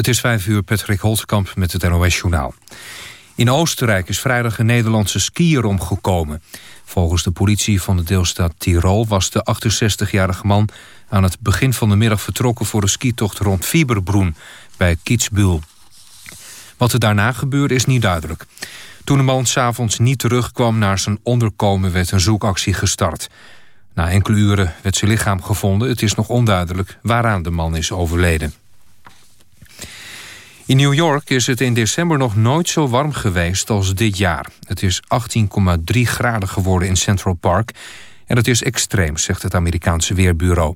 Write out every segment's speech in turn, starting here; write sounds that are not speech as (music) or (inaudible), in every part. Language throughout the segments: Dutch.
Het is vijf uur, Patrick Holtkamp met het NOS-journaal. In Oostenrijk is vrijdag een Nederlandse skier omgekomen. Volgens de politie van de deelstaat Tirol was de 68-jarige man... aan het begin van de middag vertrokken voor een skitocht rond Fieberbroen... bij Kitzbühel. Wat er daarna gebeurde is niet duidelijk. Toen de man s'avonds niet terugkwam naar zijn onderkomen... werd een zoekactie gestart. Na enkele uren werd zijn lichaam gevonden. Het is nog onduidelijk waaraan de man is overleden. In New York is het in december nog nooit zo warm geweest als dit jaar. Het is 18,3 graden geworden in Central Park. En dat is extreem, zegt het Amerikaanse Weerbureau.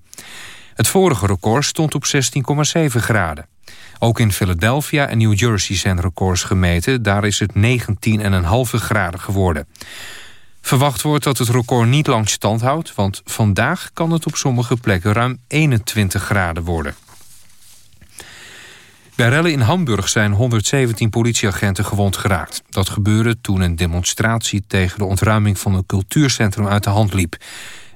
Het vorige record stond op 16,7 graden. Ook in Philadelphia en New Jersey zijn records gemeten. Daar is het 19,5 graden geworden. Verwacht wordt dat het record niet lang stand houdt... want vandaag kan het op sommige plekken ruim 21 graden worden. Bij rellen in Hamburg zijn 117 politieagenten gewond geraakt. Dat gebeurde toen een demonstratie tegen de ontruiming van een cultuurcentrum uit de hand liep.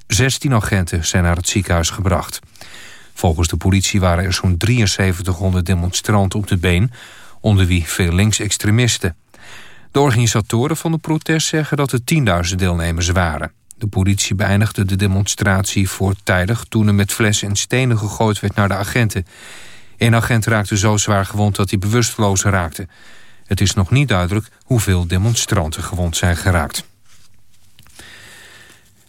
16 agenten zijn naar het ziekenhuis gebracht. Volgens de politie waren er zo'n 7300 demonstranten op de been... onder wie veel linksextremisten. De organisatoren van de protest zeggen dat er 10.000 deelnemers waren. De politie beëindigde de demonstratie voortijdig... toen er met flessen en stenen gegooid werd naar de agenten. Een agent raakte zo zwaar gewond dat hij bewusteloos raakte. Het is nog niet duidelijk hoeveel demonstranten gewond zijn geraakt.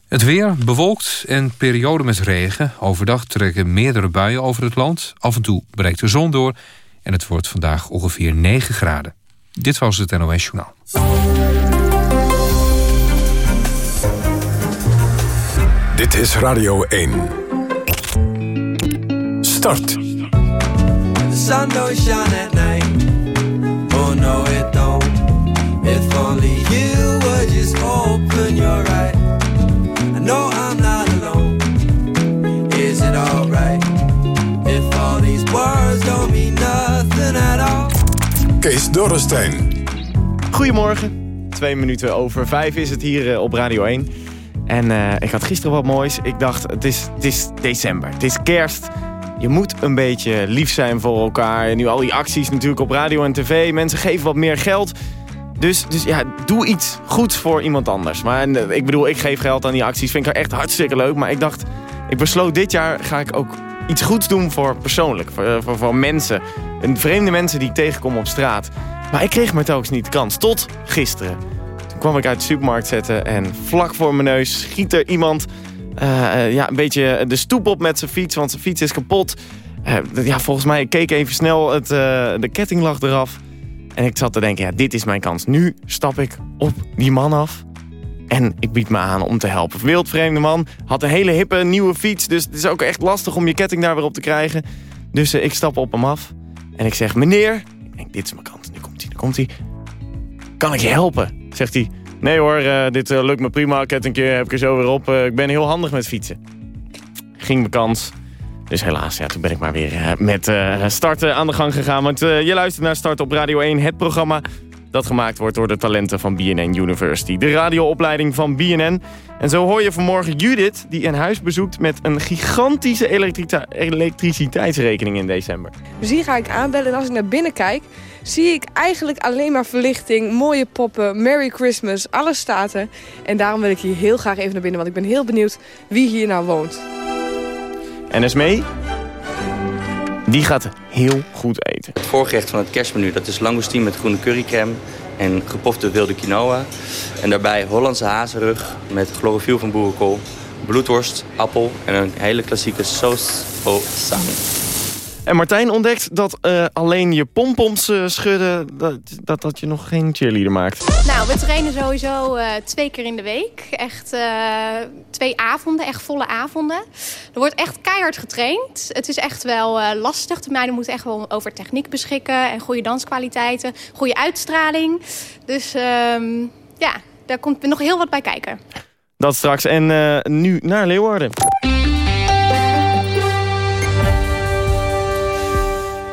Het weer bewolkt en periode met regen. Overdag trekken meerdere buien over het land. Af en toe breekt de zon door. En het wordt vandaag ongeveer 9 graden. Dit was het NOS Journaal. Dit is Radio 1. Start. Sun don't shine at night. Oh no, it don't. If only you would just open your eyes. I know I'm not alone. Is it alright? If all these words don't mean nothing at all. Kees Dorrestein. Goedemorgen. Twee minuten over vijf is het hier uh, op Radio 1. En uh, ik had gisteren wat moois. Ik dacht, het is, het is december. Het is kerst. Je moet een beetje lief zijn voor elkaar. Nu al die acties natuurlijk op radio en tv. Mensen geven wat meer geld. Dus, dus ja, doe iets goeds voor iemand anders. Maar eh, ik bedoel, ik geef geld aan die acties. Vind ik echt hartstikke leuk. Maar ik dacht, ik besloot dit jaar ga ik ook iets goeds doen voor persoonlijk. Voor, voor, voor mensen. En vreemde mensen die ik tegenkom op straat. Maar ik kreeg maar telkens niet de kans. Tot gisteren. Toen kwam ik uit de supermarkt zetten en vlak voor mijn neus schiet er iemand uh, ja, een beetje de stoep op met zijn fiets, want zijn fiets is kapot. Uh, ja, volgens mij, ik keek even snel, het, de ketting lag eraf. En ik zat te denken, ja, dit is mijn kans. Nu stap ik op die man af. En ik bied me aan om te helpen. Wildvreemde man, had een hele hippe nieuwe fiets. Dus het is ook echt lastig om je ketting daar weer op te krijgen. Dus ik stap op hem af. En ik zeg, meneer, ik denk, dit is mijn kans. Nu komt hij, nu komt hij. Kan ik je helpen? Zegt hij, Nee hoor, uh, dit uh, lukt me prima. Kettingje heb ik er zo weer op. Uh, ik ben heel handig met fietsen. Ging kans. Dus helaas, ja, toen ben ik maar weer met starten aan de gang gegaan. Want je luistert naar Start op Radio 1, het programma dat gemaakt wordt door de talenten van BNN University. De radioopleiding van BNN. En zo hoor je vanmorgen Judith, die een huis bezoekt met een gigantische elektriciteitsrekening in december. Dus hier ga ik aanbellen en als ik naar binnen kijk, zie ik eigenlijk alleen maar verlichting, mooie poppen, Merry Christmas, alles staat er. En daarom wil ik hier heel graag even naar binnen, want ik ben heel benieuwd wie hier nou woont. En Esmee, die gaat heel goed eten. Het voorgerecht van het kerstmenu dat is langoustine met groene currycreme en gepofte wilde quinoa. En daarbij Hollandse hazenrug met chlorofiel van boerenkool, bloedworst, appel en een hele klassieke saus au sang. En Martijn ontdekt dat uh, alleen je pompoms uh, schudden... Dat, dat, dat je nog geen cheerleader maakt. Nou, we trainen sowieso uh, twee keer in de week. Echt twee avonden, echt volle avonden. Er wordt echt keihard getraind. Het is echt wel lastig. De meiden moeten echt wel over techniek beschikken... en goede danskwaliteiten, goede uitstraling. Dus um, ja, daar komt nog heel wat bij kijken. Dat straks. En nu naar Leeuwarden.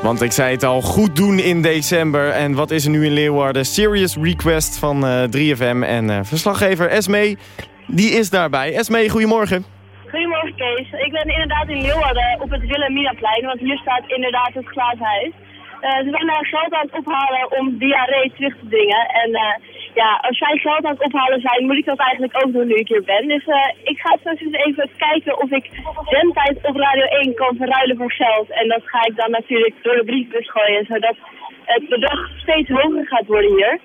Want ik zei het al, goed doen in december. En wat is er nu in Leeuwarden? Serious Request van uh, eh, 3FM en uh, verslaggever Esmee, die is daarbij. Esmee, goedemorgen. Goedemorgen Kees. Ik ben inderdaad in Leeuwarden op het Wilhelminaplein, want hier staat inderdaad het glazen huis. Eh, ze zijn uh, geld aan het ophalen om diarree terug te dringen. En uh, ja, als zij geld aan het ophalen zijn, moet ik dat eigenlijk ook doen nu ik hier ben. Dus ik ga straks eens even kijken of ik zendtijd op Radio 1 kan verruilen voor geld. En dat ga ik dan natuurlijk door de briefbus gooien, zodat het bedrag steeds hoger gaat worden hier.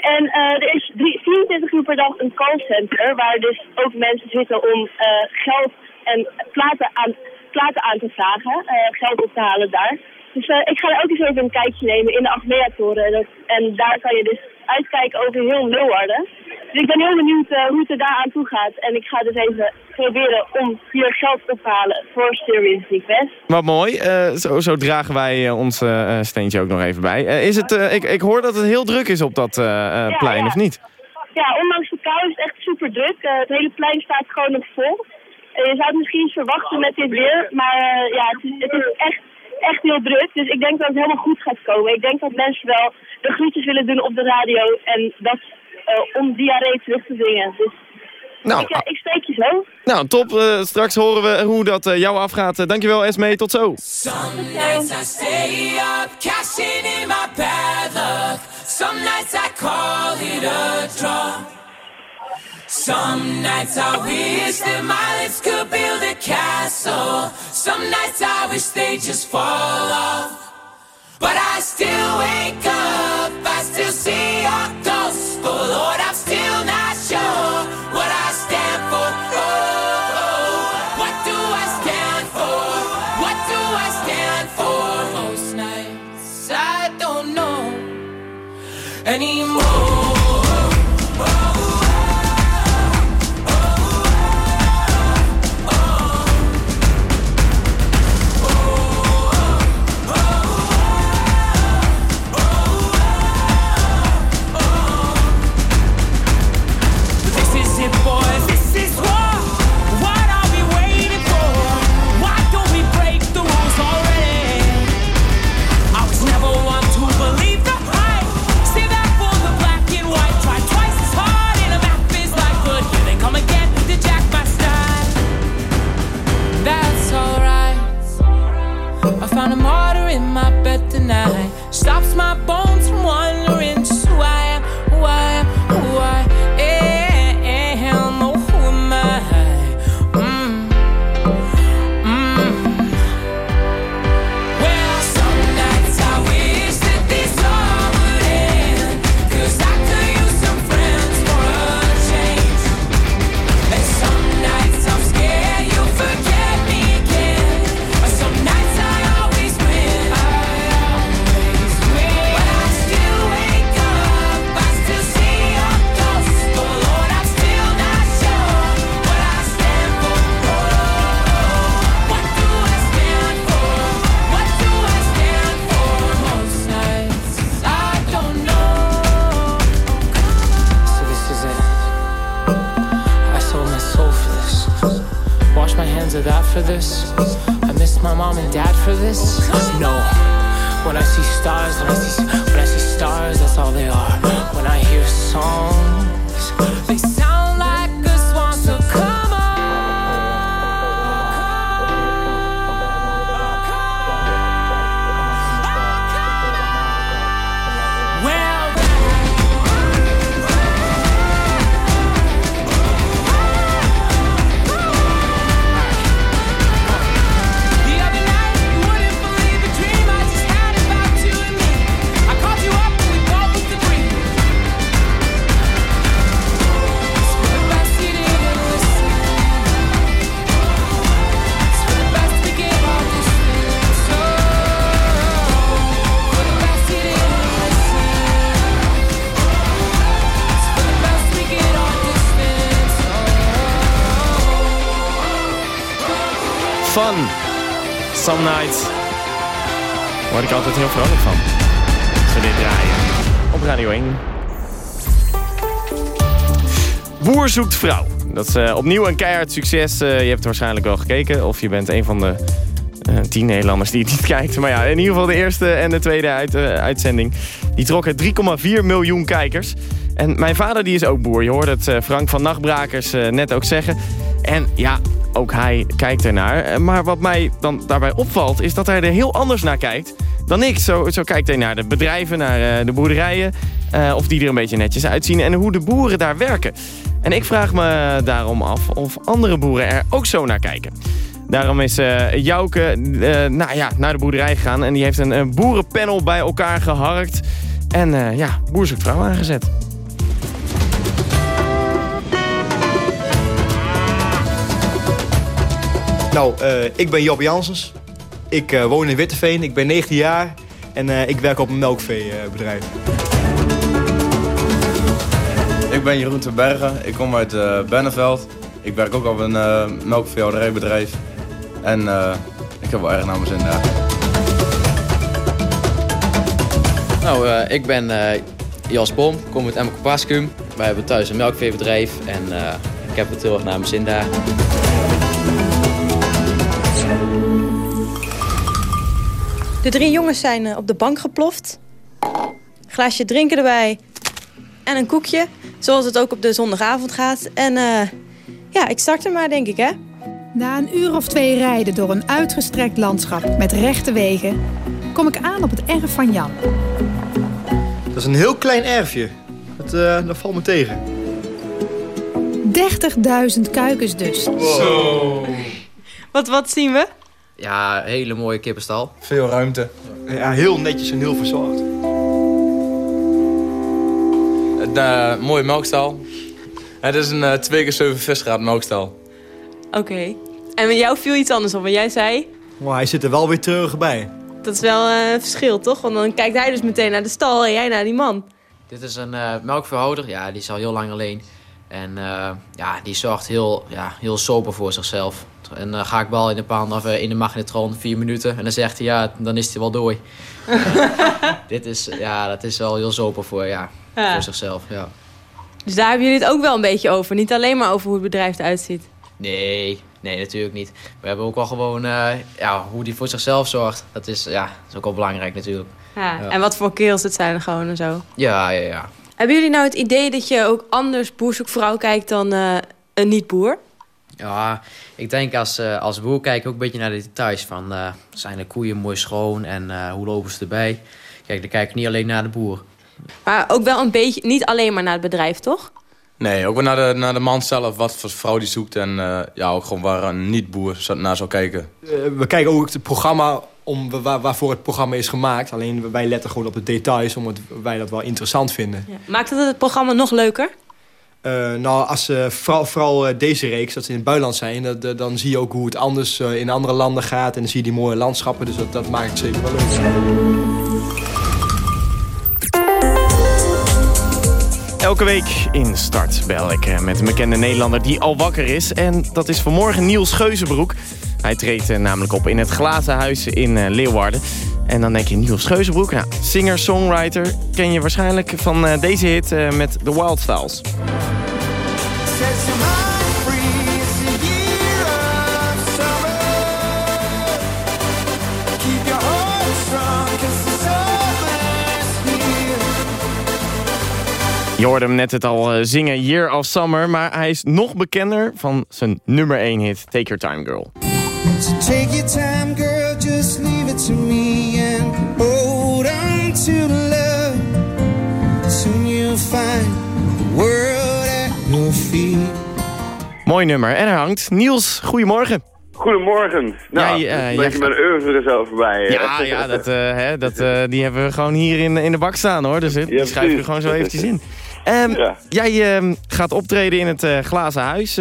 En er is 24 uur per dag een callcenter waar dus ook mensen zitten om geld en platen aan, platen aan te vragen, geld op te halen daar. Dus ik ga er ook eens even een kijkje nemen in de Achmea-toren. En, en, daar kan je dus uitkijken over heel Leeuwarden. Dus ik ben heel benieuwd uh, hoe het er daar aan toe gaat. En ik ga dus even proberen om hier geld op te halen voor Serious Request. Wat mooi. Uh, zo, zo, dragen wij ons steentje ook nog even bij. is het, ik, ik hoor dat het heel druk is op dat ja, plein, ja. of niet? Ja, ondanks de kou is het echt super druk. het hele plein staat gewoon nog vol. je zou het misschien verwachten met dit weer. Maar ja, het is, het is echt echt heel druk. Dus ik denk dat het helemaal goed gaat komen. Ik denk dat mensen wel de groetjes willen doen op de radio. En dat uh, om diarree terug te zingen. Dus nou, ik, uh, ik steek je zo. Nou, top. Uh, straks horen we hoe dat jou afgaat. dankjewel Esme, tot zo. Some nights I stay up, cashing in my bad luck. Some nights I call it a draw. Some nights I wish that my lips could build a castle. Some nights I wish they just fall off. But I still wake up, I still see your ghost. Oh Lord, I'm still not sure what I stand for. Oh, oh, what do I stand for? What do I stand for? Most nights I don't know anymore. in my bed tonight. Stops my bones. Some Nights. Word ik altijd heel vrolijk van. Ze dit draaien. Op Radio 1. Boer zoekt vrouw. Dat is uh, opnieuw een keihard succes. Uh, je hebt waarschijnlijk wel gekeken. Of je bent een van de uh, tien Nederlanders die het niet (laughs) kijkt. Maar ja, in ieder geval de eerste en de tweede uit, uitzending. Die trokken 3,4 miljoen kijkers. En mijn vader die is ook boer. Je hoorde het Frank van Nachtbrakers net ook zeggen. En ja, ook hij kijkt ernaar. Eh, maar wat mij dan daarbij opvalt is dat hij er heel anders naar kijkt dan ik. Zo, zo kijkt hij naar de bedrijven, naar de boerderijen. of die er een beetje netjes uitzien en hoe de boeren daar werken. En ik vraag me daarom af of andere boeren er ook zo naar kijken. Daarom is uh, Jouke nou ja, naar de boerderij gegaan en die heeft een, boerenpanel bij elkaar geharkt. En ja, boer zoekt aangezet. Nou, uh, ik ben Job Jansens. Ik uh, woon in Witteveen, ik ben 19 jaar en uh, ik werk op een melkveebedrijf. Ik ben Jeroen ten Bergen, ik kom uit Benneveld. Ik werk ook op een melkveehouderijbedrijf. En ik heb wel erg naar mijn zin daar. Nou, ik ben Jas Bom, kom uit Emmerke Pascum. Wij hebben thuis een melkveebedrijf en ik heb het heel erg naar mijn zin daar. De drie jongens zijn eh, op de bank geploft. Glaasje drinken erbij. En een koekje. Zoals het ook op de zondagavond gaat. En uh, ja, ik start er maar, denk ik, hè? Na een uur of twee rijden door een uitgestrekt landschap met rechte wegen... kom ik aan op het erf van Jan. Dat is een heel klein erfje. Dat, uh, dat valt me tegen. 30.000 kuikens dus. Zo. Wat, wat zien we? Ja, hele mooie kippenstal. Veel ruimte. Ja, heel netjes en heel verzorgd. De uh, mooie melkstal. Het is een uh, 2 keer 7 visgraad melkstal. Oké. Okay. En met jou viel iets anders op, want jij zei... Maar hij zit er wel weer terug bij. Dat is wel uh, een verschil, toch? Want dan kijkt hij dus meteen naar de stal en jij naar die man. Dit is een uh, melkverhouder. Ja, die is al heel lang alleen. En uh, ja, die zorgt heel, ja, heel sober voor zichzelf. En dan ga ik bal in de pan of in de magnetron, vier minuten. En dan zegt hij, ja, dan is hij wel dooi. (laughs) dit is, ja, dat is wel heel sober voor, ja, ja. voor zichzelf, ja. Dus daar hebben jullie het ook wel een beetje over? Niet alleen maar over hoe het bedrijf eruit ziet? Nee, nee, natuurlijk niet. We hebben ook wel gewoon uh, ja, hoe die voor zichzelf zorgt. Dat is, ja, dat is ook wel belangrijk natuurlijk. Ja. ja. En wat voor kerels het zijn gewoon en zo? Ja, ja, ja. Hebben jullie nou het idee dat je ook anders boerzoekvrouw kijkt dan uh, een niet-boer? Ja, ik denk als, uh, als boer kijk ik ook een beetje naar de details. Van, uh, zijn de koeien mooi schoon en uh, hoe lopen ze erbij? Kijk, dan kijk ik niet alleen naar de boer. Maar ook wel een beetje, niet alleen maar naar het bedrijf, toch? Nee, ook wel naar de, naar de man zelf, wat voor vrouw die zoekt. En ja, ook gewoon waar een niet-boer naar zou kijken. we kijken ook het programma om, waar, waarvoor het programma is gemaakt. Alleen wij letten gewoon op de details, omdat wij dat wel interessant vinden. Ja. Maakt het het programma nog leuker? Uh, nou, als uh, vooral, vooral uh, deze reeks, dat ze in het buitenland zijn... Dat, dan zie je ook hoe het anders in andere landen gaat... en dan zie je die mooie landschappen, dus dat, dat maakt het zeker wel leuk. Elke week in Start bel ik met een bekende Nederlander die al wakker is. En dat is vanmorgen Niels Geuzenbroek. Hij treedt namelijk op in het Glazen Huis in Leeuwarden. En dan denk je, Niels Geuzenbroek, nou, singer-songwriter... ken je waarschijnlijk van deze hit met The Wild Styles. Je hoorde hem net het al uh, zingen Year of Summer... maar hij is nog bekender van zijn nummer 1 hit Take Your Time Girl. Mooi nummer. En er hangt Niels, goedemorgen. Goedemorgen. Nou, jij, uh, een beetje mijn oeuvre zo voorbij. Ja, ja dat, uh, (laughs) hè, dat, uh, die hebben we gewoon hier in, in de bak staan hoor. Dus die schrijven we gewoon zo eventjes in. Um, ja. Jij um, gaat optreden in het Glazen Huis,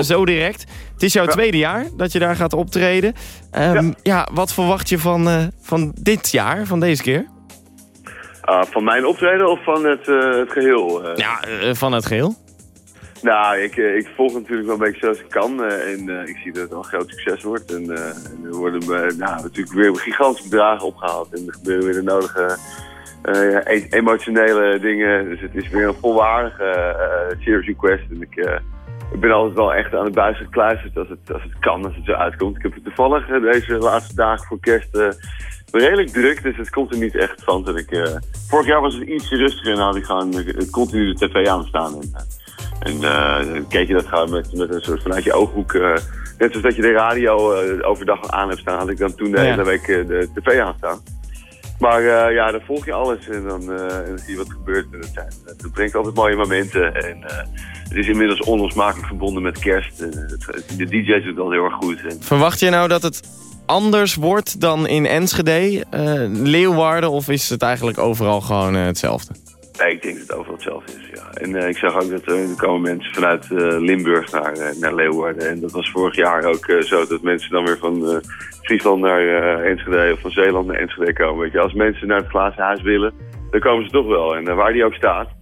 zo direct. Het is jouw ja. tweede jaar dat je daar gaat optreden. Um, ja. ja. wat verwacht je van, van dit jaar, van deze keer? Uh, van mijn optreden of van het, het geheel? Ja, van het geheel. Nou, ik, ik volg natuurlijk wel een beetje zoals ik kan. Uh, en uh, ik zie dat het wel een groot succes wordt. En, uh, er worden uh, nou, natuurlijk weer gigantische bedragen opgehaald. En er gebeuren weer de nodige e emotionele dingen. Dus het is weer een volwaardige Serious Request. En ik, ik ben altijd wel echt aan het buis gekluisterd als het, als het kan, als het zo uitkomt. Ik heb het toevallig deze laatste dagen voor kerst redelijk druk. Dus het komt er niet echt van. Dat ik, vorig jaar was het iets rustiger en had ik gewoon continu de tv aan staan. En, en dan keek je dat gewoon met, met een soort vanuit je ooghoek. Uh, net zoals dat je de radio uh, overdag aan hebt staan, had ik dan toen de hele week de tv aan staan. Maar uh, ja, dan volg je alles en dan, uh, en dan zie je wat er gebeurt. En dat, dat brengt altijd mooie momenten. En uh, het is inmiddels onlosmakelijk verbonden met kerst. de DJ's doen het al heel erg goed. En... Verwacht je nou dat het anders wordt dan in Enschede, Leeuwarden... of is het eigenlijk overal gewoon hetzelfde? Ik denk dat het overal hetzelfde is, ja. En uh, ik zag ook dat er komen mensen vanuit uh, Limburg naar, uh, naar Leeuwarden. En dat was vorig jaar ook zo dat mensen dan weer van Friesland naar Enschede of van Zeeland naar Enschede komen. Weet je. Als mensen naar het glazen huis willen, dan komen ze toch wel. En waar die ook staat.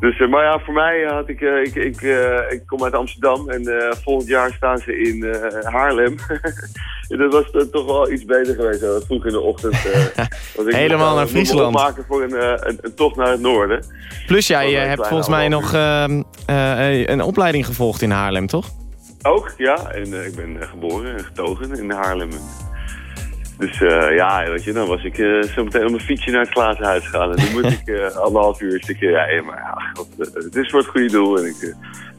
Dus, maar ja, voor mij had ik, ik, ik, ik kom uit Amsterdam en volgend jaar staan ze in Haarlem. (laughs) dat was toch wel iets beter geweest. Vroeg in de ochtend. (laughs) Uh, ik Helemaal naar Friesland. maken voor een, een, een, tocht naar het noorden. Plus jij hebt volgens mij nog ehm, een opleiding gevolgd in Haarlem, toch? Ook, ja. En ik ben geboren en getogen in Haarlem. Dus ja, weet je, dan was ik zo meteen op mijn fietsje naar het glazen huis gegaan. En nu moet ik (laughs) anderhalf uur een stukje rijden. Maar ja, god, het is voor het goede doel. En ik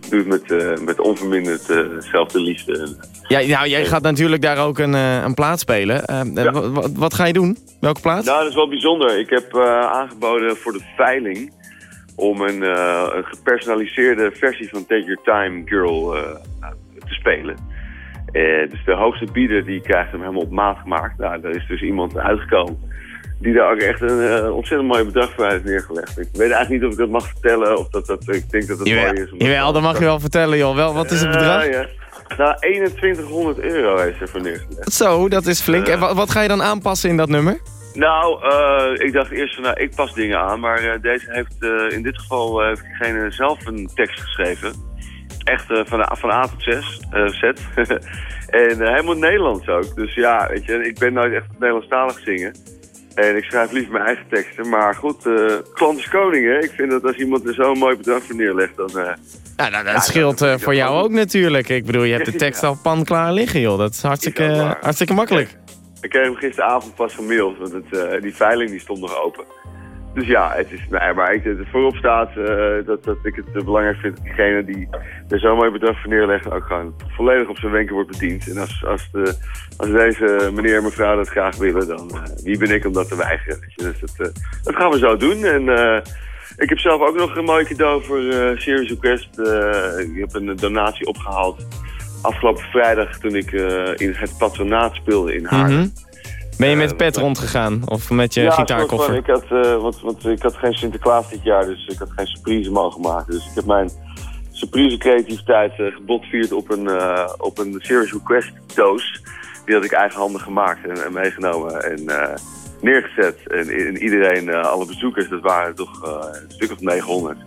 doe het met, uh, met onverminderd uh, liefde. Ja, nou, jij gaat natuurlijk daar ook een, uh, een plaats spelen. Wat ga je doen? Welke plaats? Nou, dat is wel bijzonder. Ik heb aangeboden voor de veiling om een, een gepersonaliseerde versie van Take Your Time Girl te spelen. Dus de hoogste bieder die krijgt hem helemaal op maat gemaakt. Nou, daar is dus iemand uitgekomen die daar ook echt een uh, ontzettend mooi bedrag voor heeft neergelegd. Ik weet eigenlijk niet of ik dat mag vertellen of dat, dat ik denk dat het mooi is. Jawel, dat mag je wel vertellen joh. Wel, wat is het bedrag? Ja. Nou, 2100 euro heeft er voor neergelegd. Zo, dat is flink. en wat, ga je dan aanpassen in dat nummer? Nou, uh, ik dacht eerst van, nou, ik pas dingen aan, maar uh, deze heeft in dit geval heeft diegene zelf een tekst geschreven. Echt van, van A tot 6, Z. (laughs) en hij moet Nederlands ook. Dus ja, weet je, ik ben nooit echt Nederlandstalig zingen. En ik schrijf liever mijn eigen teksten. Maar goed, uh, klant is koning, hè. Ik vind dat als iemand er zo'n mooi bedrag voor neerlegt, dan... Uh, ja, nou, dat scheelt uh, voor jou ook natuurlijk. Ik bedoel, je hebt de (laughs) tekst al pan klaar liggen, joh. Dat is hartstikke, hartstikke makkelijk. Ik kreeg hem gisteravond pas gemaild, want het, die veiling die stond nog open. Dus ja, het is, nee, maar ik, het voorop staat uh, dat, dat ik het belangrijk vind dat diegene die er zo'n mooi bedrag voor neerlegt ook gewoon volledig op zijn wenken wordt bediend. En als, als, de, als deze meneer en mevrouw dat graag willen, dan uh, wie ben ik om dat te weigeren? Dus dat, uh, dat gaan we zo doen. En ik heb zelf ook nog een mooi cadeau voor Serious Request. ik heb een donatie opgehaald afgelopen vrijdag toen ik in het patronaat speelde in Haarlem. Mhm. Ben je met uh, pet rondgegaan? Of met je gitaarkoffer? ik had, uh, want, want ik had geen Sinterklaas dit jaar, dus ik had geen surprise mogen maken. Dus ik heb mijn surprise creativiteit uh, gebotvierd op een, op een Serious Request doos. Die had ik eigenhandig gemaakt en, en meegenomen en neergezet. En, en iedereen, alle bezoekers, dat waren toch een stuk of 900 uh,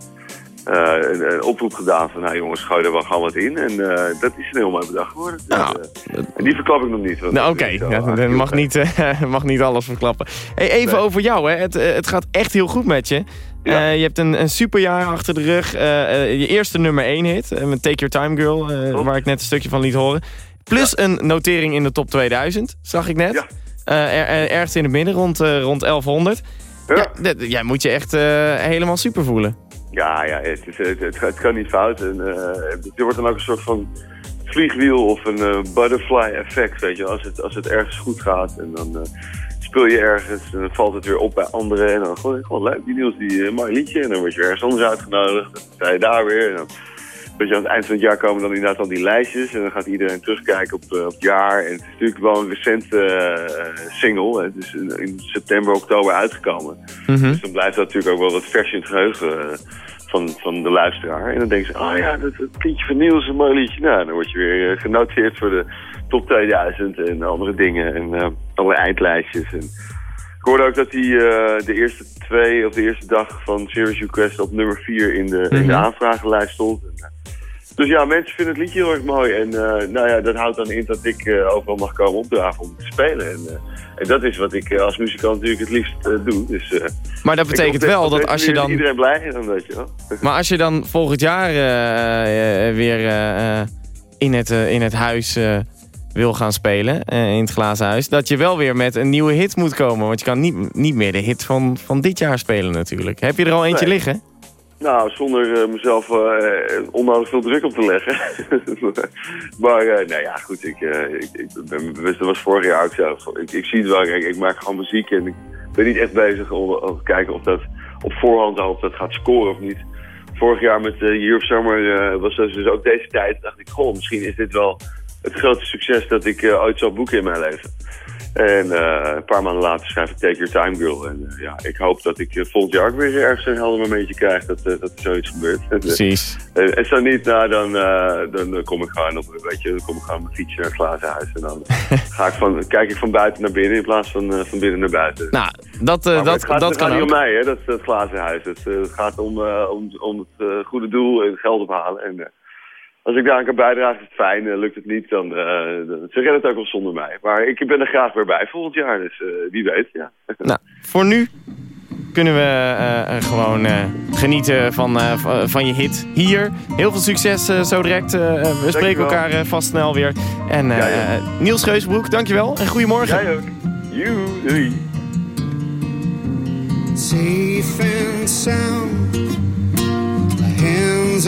een, een, oproep gedaan van, nou jongens, gooi er wel gewoon wat in. En uh, dat is een heel mooi bedrag geworden. Dus, nou, uh, en die verklap ik nog niet. Nou, Oké, okay. ja, mag, niet, (laughs) mag niet alles verklappen. Hey, even nee. over jou, hè. Het, het gaat echt heel goed met je. Ja. je hebt een, een superjaar achter de rug. je eerste nummer 1 hit, met Take Your Time Girl, waar ik net een stukje van liet horen. Plus ja. een notering in de top 2000, zag ik net. Ja. Er, ergens in het midden, rond, rond 1100. Ja. jij moet je echt helemaal super voelen. Ja, ja het, is, het, het, kan niet fout. En, uh, er wordt dan ook een soort van vliegwiel of een uh, butterfly effect, weet je. Als het, als het ergens goed gaat en dan uh, speel je ergens en dan valt het weer op bij anderen. En dan gewoon, gewoon leuk, die Niels, die uh, liedje. En dan word je ergens anders uitgenodigd. Dan sta je daar weer. En dan, je, aan het eind van het jaar komen dan inderdaad al die lijstjes. En dan gaat iedereen terugkijken op, op het jaar. En het is natuurlijk wel een recente single. Het is in, in, september, oktober uitgekomen. Mm -hmm. Dus dan blijft dat natuurlijk ook wel wat vers in het geheugen van, van de luisteraar. En dan denken ze, oh ja, dat, dat liedje van Niels, een mooi liedje. Nou, dan word je weer genoteerd voor de top 2000 en andere dingen. En uh, allerlei eindlijstjes. En ik hoorde ook dat hij uh, de eerste twee of de eerste dag van Serious Request op nummer 4 in de, mm -hmm. in de mhm. aanvragenlijst stond. En, dus ja, mensen vinden het liedje heel erg mooi. En uh, nou ja, dat houdt dan in dat ik uh, overal mag komen opdraven om te spelen. En, uh, en dat is wat ik als muzikant natuurlijk het liefst doe. Dus, maar dat betekent wel dat als je dan... Iedereen blij dan dat je wel. (laughs) Maar als je dan volgend jaar weer in, het, in het huis wil gaan spelen, in het glazen huis... dat je wel weer met een nieuwe hit moet komen. Want je kan niet, niet meer de hit van, van dit jaar spelen natuurlijk. Heb je er al eentje nee. liggen? Nou, zonder uh, mezelf uh, onnodig veel druk op te leggen. (laughs) maar uh, nou ja, goed, ik, ik, ik ben dat was vorig jaar ook. Ik, ik zie het wel, ik, ik maak gewoon muziek en ik ben niet echt bezig om, te kijken of dat op voorhand al of dat gaat scoren of niet. Vorig jaar met uh, Year of Summer eh, was dus ook deze tijd. dacht ik, goh, misschien is dit wel het grootste succes dat ik uh, ooit zal boeken in mijn leven. En uh, een paar maanden later schrijf ik Take Your Time Girl. En uh, ja, ik hoop dat ik uh, volgend jaar ook weer ergens een helder momentje krijg dat, dat er zoiets gebeurt. (laughs) Precies. En, en zo niet, nou, dan, dan kom ik gewoon op, weet je, dan kom ik gewoon mijn fietsje naar het glazen huis. En dan (laughs) ga ik van, kijk ik van buiten naar binnen in plaats van, van binnen naar buiten. Nou, dat, dat, het gaat, dat het kan gaat niet om mij, hè, dat, dat glazen huis. Het, het gaat om, om, om het goede doel en het geld ophalen. En, als ik daar aan kan bijdragen is het fijn. Uh, lukt het niet, dan uh, ze redden het ook wel zonder mij. Maar ik ben er graag weer bij volgend jaar, dus uh, wie weet, ja. (laughs) Nou, voor nu kunnen we gewoon genieten van, van je hit hier. Heel veel succes zo direct. we spreken elkaar vast snel weer. En ja, ja. Niels Geusbroek, dankjewel en goedemorgen. Jij ook. You, doei. Safe and sound, hands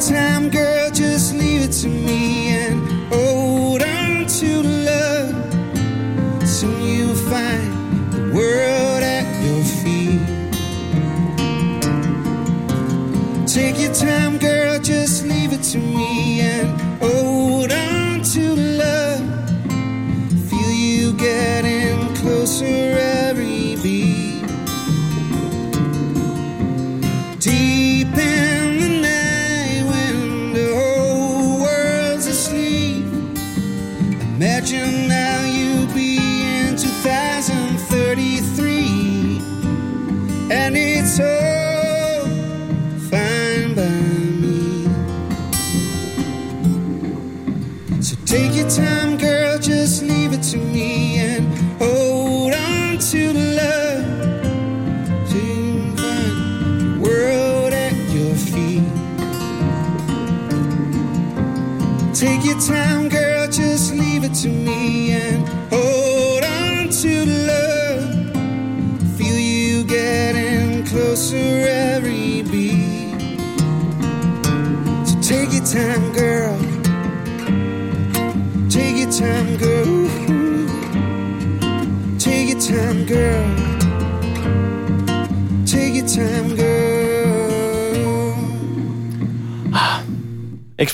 Time, girl,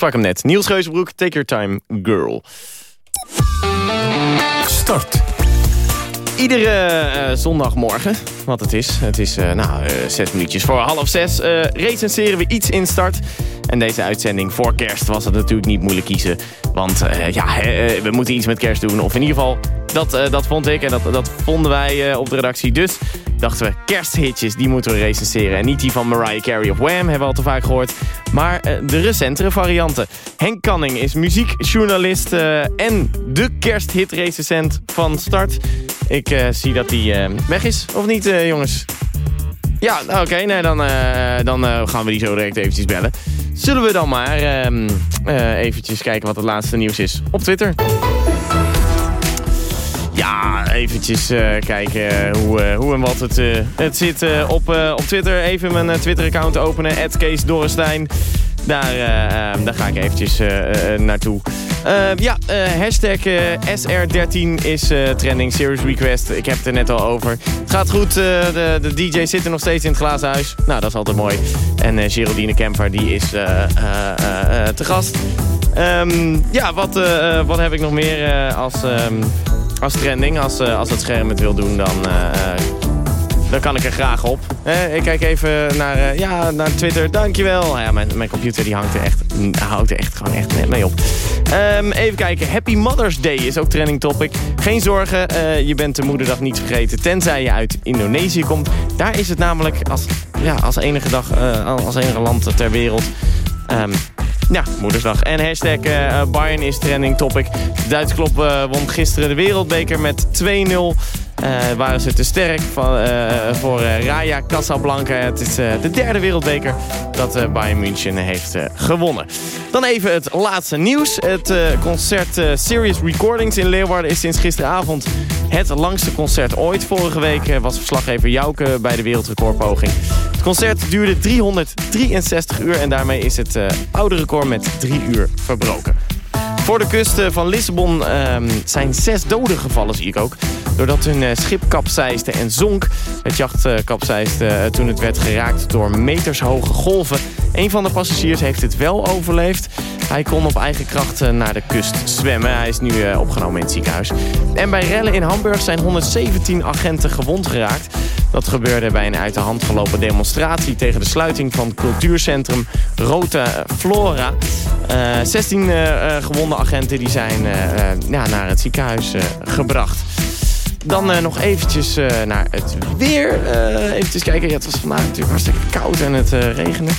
sprak hem net. Niels Geuzenbroek, Take Your Time, Girl. Start. Iedere eh, zondagmorgen, wat het is. Het is eh, nou, eh, zes minuutjes voor half zes. recenseren we iets in start. En deze uitzending voor kerst was het natuurlijk niet moeilijk kiezen. Want ja, we moeten iets met kerst doen. Of in ieder geval, dat, dat vond ik en dat, dat vonden wij op de redactie. Dus dachten we, kersthitjes, die moeten we recenseren. En niet die van Mariah Carey of Wham, hebben we al te vaak gehoord. Maar de recentere varianten. Henk Canning is muziekjournalist en de kersthit-recensent van Start. Ik eh, zie dat hij eh, weg is, of niet eh, jongens? Ja, nou, oké, nee, dan, dan gaan we die zo direct eventjes bellen. Zullen we dan maar ehm, eh, eventjes kijken wat het laatste nieuws is op Twitter. Ja, eventjes uh, kijken hoe, uh, hoe en wat het, uh, het zit op, op Twitter. Even mijn Twitter-account openen, Kees Dorrestein. Daar, daar ga ik eventjes naartoe. Ja, hashtag SR13 is trending, Serious Request. Ik heb het er net al over. Het gaat goed, de, de DJ zit er nog steeds in het glazen huis. Nou, dat is altijd mooi. En Geraldine Kemper, die is te gast. Um, ja, wat, wat heb ik nog meer als... Um, als trending. Als, als het scherm het wil doen, dan, dan kan ik er graag op. ik kijk even naar, ja, naar Twitter. Dankjewel. Ja, mijn, mijn computer die hangt er echt, houdt er echt gewoon echt net mee op. Um, even kijken. Happy Mother's Day is ook trending topic. Geen zorgen, je bent de moederdag niet vergeten. Tenzij je uit Indonesië komt. Daar is het namelijk als, ja, als, enige, dag, als enige land ter wereld... Um, ja, moedersdag. En hashtag uh, Bayern is trending topic. De Duitse klop uh, won gisteren de wereldbeker met 2-0. Uh, waren ze te sterk van, voor Raya Casablanca. Het is de derde wereldbeker dat Bayern München heeft gewonnen. Dan even het laatste nieuws. Het concert Serious Recordings in Leeuwarden is sinds gisteravond het langste concert ooit. Vorige week was verslaggever Jouke bij de wereldrecordpoging. Concert duurde 363 uur en daarmee is het oude record met 3 uur verbroken. Voor de kust van Lissabon uh, zijn zes doden gevallen, zie ik ook. Doordat hun uh, schip kapseisde en zonk. Het jacht kapseisde toen het werd geraakt door metershoge golven. Een van de passagiers heeft het wel overleefd. Hij kon op eigen kracht naar de kust zwemmen. Hij is nu opgenomen in het ziekenhuis. En bij rellen in Hamburg zijn 117 agenten gewond geraakt. Dat gebeurde bij een uit de hand gelopen demonstratie... tegen de sluiting van cultuurcentrum Rota Flora. 16 gewonde agenten die zijn naar het ziekenhuis gebracht. Dan nog eventjes naar het weer. Uh, eventjes kijken. Het was vandaag natuurlijk hartstikke koud en het regende.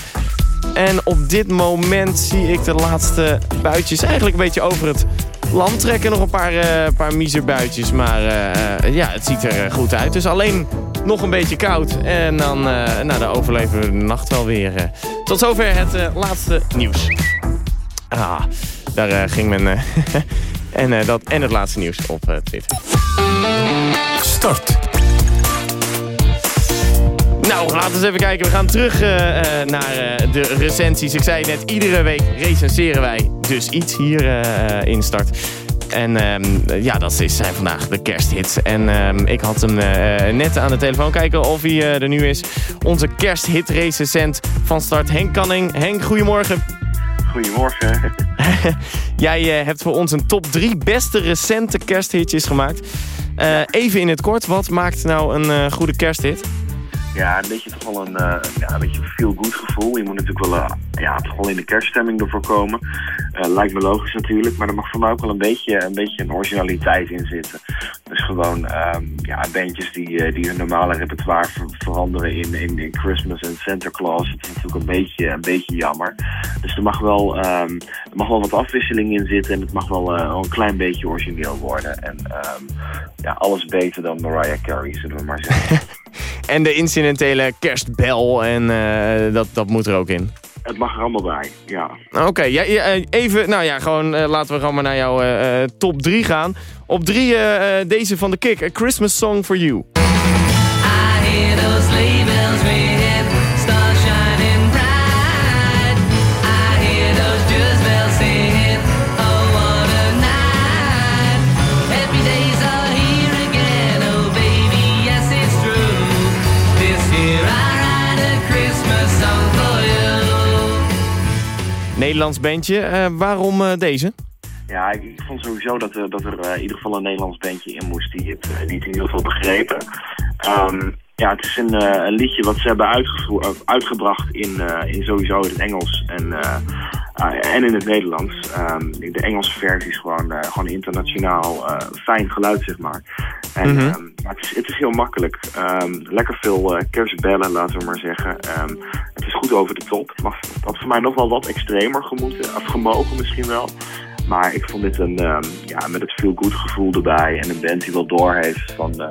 En op dit moment zie ik de laatste buitjes eigenlijk een beetje over het land trekken. Nog een paar, paar miserbuitjes. Maar ja, het ziet er goed uit. Dus alleen nog een beetje koud. En dan nou, dan overleven we de nacht wel weer. Tot zover het laatste nieuws. Ah, daar ging men... (laughs) en, dat, en het laatste nieuws op Twitter. Start. Nou, laten we eens even kijken. We gaan terug uh, naar uh, de recensies. Ik zei net, iedere week recenseren wij dus iets hier in Start. En um, ja, dat is, zijn vandaag de kersthits. En um, ik had hem net aan de telefoon kijken of hij er nu is. Onze kersthit recensent van Start, Henk Canning. Henk, goedemorgen. Goedemorgen. (laughs) Jij hebt voor ons een top 3 beste recente kersthitjes gemaakt. Even in het kort, wat maakt nou een goede kersthit? Ja, een beetje toch wel een, uh, ja, een beetje feel-good gevoel. Je moet natuurlijk wel, ja, toch wel in de kerststemming ervoor komen. lijkt me logisch natuurlijk, maar er mag voor mij ook wel een beetje een, beetje een originaliteit in zitten. Dus gewoon um, ja, bandjes die, die hun normale repertoire ver veranderen in, in, in, Christmas en Santa Claus. Het is natuurlijk een beetje, een beetje jammer. Dus er mag wel, er mag wel wat afwisseling in zitten en het mag wel een klein beetje origineel worden. En um, ja, alles beter dan Mariah Carey, zullen we maar zeggen. (laughs) en de incidentele kerstbel, en uh, dat, dat moet er ook in. Het mag er allemaal bij, ja. Oké, okay, ja, ja, even, nou ja, gewoon uh, laten we gewoon maar naar jouw top 3 gaan. Op 3 deze van de Kick, A Christmas Song for You. Nederlands bandje. Uh, waarom uh, deze? Ja, ik, vond sowieso dat, er, dat er in ieder geval een Nederlands bandje in moest die het, die het in ieder geval begrepen. Um, ja, het is een, een, liedje wat ze hebben uitgebracht in, in sowieso het Engels en, en in het Nederlands. Um, de Engelse versie is gewoon, gewoon internationaal fijn geluid, zeg maar. En, mm -hmm. het, is, het, is, heel makkelijk. Um, lekker veel kerstbellen, laten we maar zeggen. het is goed over de top. Het had voor mij nog wel wat extremer gemoeten, of gemogen misschien wel. Maar ik vond dit een, ehm, ja, met het feel-good gevoel erbij. En een band die wel door heeft van eh,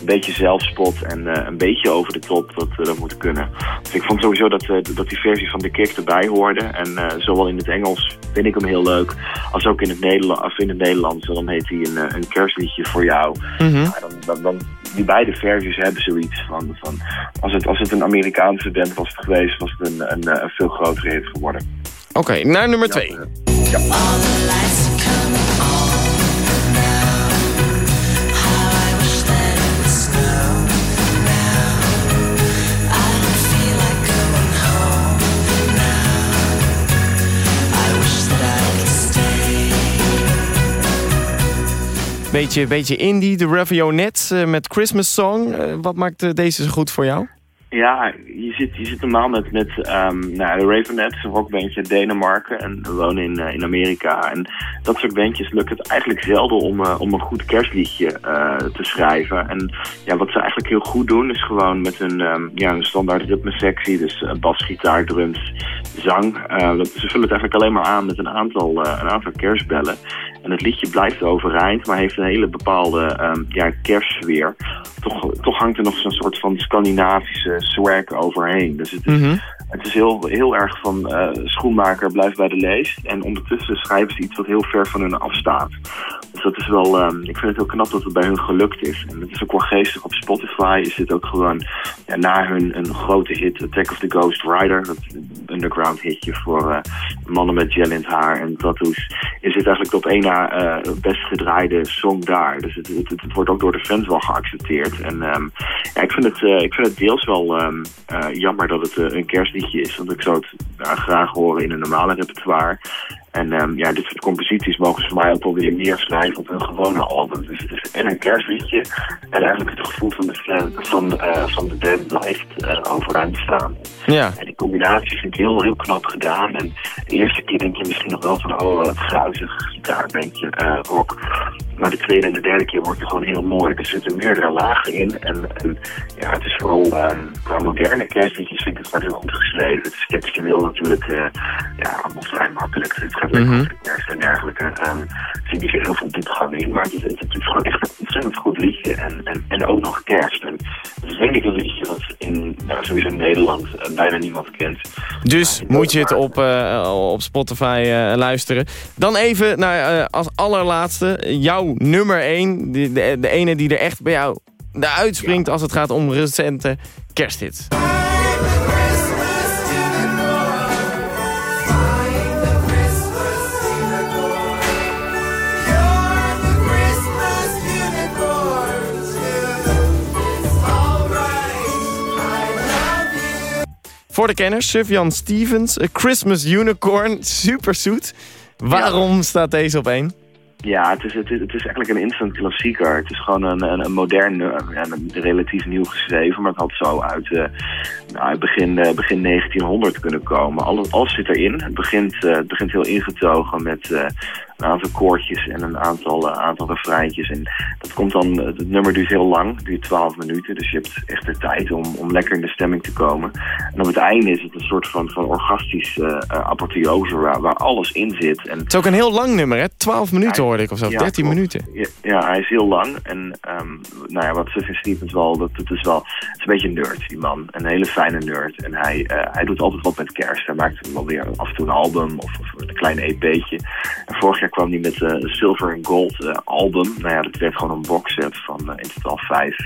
een beetje zelfspot en eh, een beetje over de top. Dat we dat moeten kunnen. Dus ik vond sowieso dat, eh, dat die versie van The Kick erbij hoorde. En eh, zowel in het Engels vind ik hem heel leuk. Als ook in het, Nederla of in het Nederlands. Dan heet hij een, eh, een kerstliedje voor jou. Mhm. Ja, dan, dan, dan, die beide versies hebben zoiets van... van als, het, als het een Amerikaanse band was geweest, was het een, een, een veel grotere hit geworden. Oké, naar nummer twee. Beetje, beetje indie, de Ravionettes uh, met Christmas Song. Uh, wat maakt uh, deze zo goed voor jou? Ja, je zit, je zit normaal met, met um, nou, de Ravenettes, een rockbandje uit Denemarken. En we wonen in, uh, in Amerika. En dat soort bandjes lukt het eigenlijk zelden om, uh, om een goed kerstliedje uh, te schrijven. En ja, wat ze eigenlijk heel goed doen is gewoon met een, um, ja, een standaard ritmesectie. Dus basgitaar, drums, zang. Ze vullen het eigenlijk alleen maar aan met een aantal, een aantal kerstbellen. En het liedje blijft overeind, maar heeft een hele bepaalde um, ja. Toch, toch hangt er nog zo'n soort van Scandinavische swag overheen. Dus het is, Mhm. Het is heel, heel erg van uh, schoenmaker blijft bij de leest. En ondertussen schrijven ze iets wat heel ver van hun afstaat. Dus dat is wel, um, ik vind het heel knap dat het bij hun gelukt is. En het is ook wel geestig. Op Spotify is dit ook gewoon ja, na hun een grote hit, Attack of the Ghost Rider. Dat underground hitje voor uh, mannen met gel in het haar en tattoos. Is dit eigenlijk op één na best gedraaide song daar. Dus het, het, wordt ook door de fans wel geaccepteerd. En um, ja, ik, vind het, uh, ik vind het deels wel uh, jammer dat het een kerstliedje is. Want ik zou het uh, graag horen in een normale repertoire. En um, ja, dit soort composities mogen ze voor mij ook wel weer meer schrijven op hun gewone album. Dus het is en een kerstliedje en eigenlijk het gevoel van de, van, uh, van de band blijft uh, overeind staan. Ja. En die combinatie vind ik heel, heel knap gedaan. En de eerste keer denk je misschien nog wel van, oh, wat gruizig gitaarbandje, uh, rock. Maar de tweede en de derde keer wordt het gewoon heel mooi. Er zitten meerdere lagen in. En, en ja, het is vooral um, qua moderne kerstliedjes vind ik het gewoon heel goed geschreven. Het is textueel natuurlijk uh, ja, allemaal vrij makkelijk. Het gaat lekker over de kerst en dergelijke. Um, zie ik er heel veel diepgang in. Maar het is, het is gewoon echt een ontzettend goed liedje. En, en, en ook nog kerst. En het is denk ik een liedje dat in, nou, sowieso in Nederland uh, bijna niemand kent. Dus moet je het op, uh, op Spotify luisteren. Dan even naar, als allerlaatste jouw nummer 1. De, de, de, ene die er echt bij jou eruit springt ja. als het gaat om recente kersthits. Voor de kenners, Sufjan Stevens, A Christmas Unicorn, (laughs) super zoet. Waarom staat deze op één? Ja, het is, het, is, het is eigenlijk een instant klassieker. Het is gewoon een, een, een modern en een relatief nieuw geschreven, maar het had zo uit, uh, begin, uh, begin 1900 kunnen komen. Alles, zit erin. Het begint, het begint heel ingetogen met een aantal koortjes en een aantal, aantal refreintjes. En dat komt dan, het nummer duurt heel lang, duurt 12 minuten, dus je hebt echt de tijd om, om lekker in de stemming te komen. En op het einde is het een soort van, van orgastisch apotheose waar, waar alles in zit. En, het is ook een heel lang nummer, hè? 12 minuten hoorde ik of zo, ja, 13 klopt. minuten. Ja, ja, hij is heel lang. En um, nou ja, wat Sufjan Stevens wel, dat, dat is wel, het is een beetje een nerd, die man. Een hele fijne nerd. En hij, uh, hij doet altijd wat met kerst. Hij maakt wel weer af en toe een album of, of een klein EP'tje. En vorig jaar kwam hij met uh, een Silver and Gold uh, album. Nou ja, dat werd gewoon een boxset van in totaal vijf,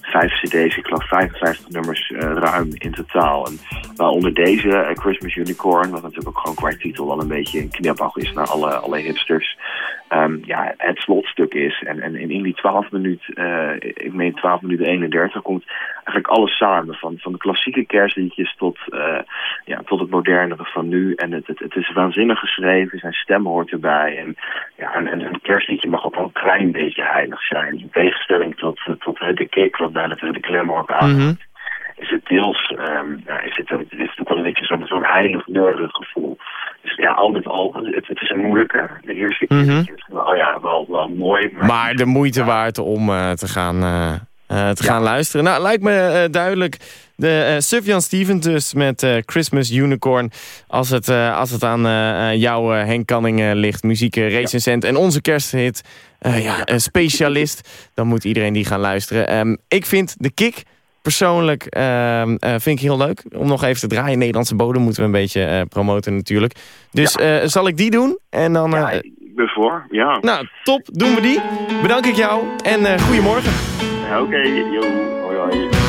vijf cd's. Ik geloof 55 nummers ruim in totaal. En waaronder deze, Christmas Unicorn, wat natuurlijk ook gewoon qua titel wel een beetje een knipoog is naar alle, alle hipsters. Um, ja, het slotstuk is. En, en in die 12 minuten, uh, ik meen 12 minuten 31, komt eigenlijk alles samen. Van, van de klassieke kerstliedjes tot, uh, ja, tot het modernere van nu. En het, het, het is waanzinnig geschreven, zijn stem hoort erbij. En, ja, en, en een kerstliedje mag ook wel een klein beetje heilig zijn. In tegenstelling tot, tot uh, de kick, wat daar natuurlijk de klem op aan. Mm -hmm. Is het deels, um, ja, is het, het is toch wel een beetje zo'n zo heilig neurig gevoel. Dus ja, al met al, het, het is een moeilijke. De eerste keer mm -hmm. is wel, ja, wel, wel mooi. Maar, maar de moeite ja. waard om uh, te gaan... Uh, eh, te gaan luisteren. Nou, lijkt me eh, duidelijk. De Sufjan Stevens dus met Christmas Unicorn. Als het, als het aan jou, Henk Canning, ligt. Muziek recensent en onze kersthit. ja, specialist. Dan moet iedereen die gaan luisteren. Ehm, ik vind de kick persoonlijk ehm, vind ik heel leuk. Om nog even te draaien. Nederlandse bodem moeten we een beetje promoten natuurlijk. Dus zal ik die doen? En dan... Ja, ik ben voor, ja. Nou, top. Doen we die. Bedank ik jou. En goedemorgen. Oké, okay, yo, hoi hoi.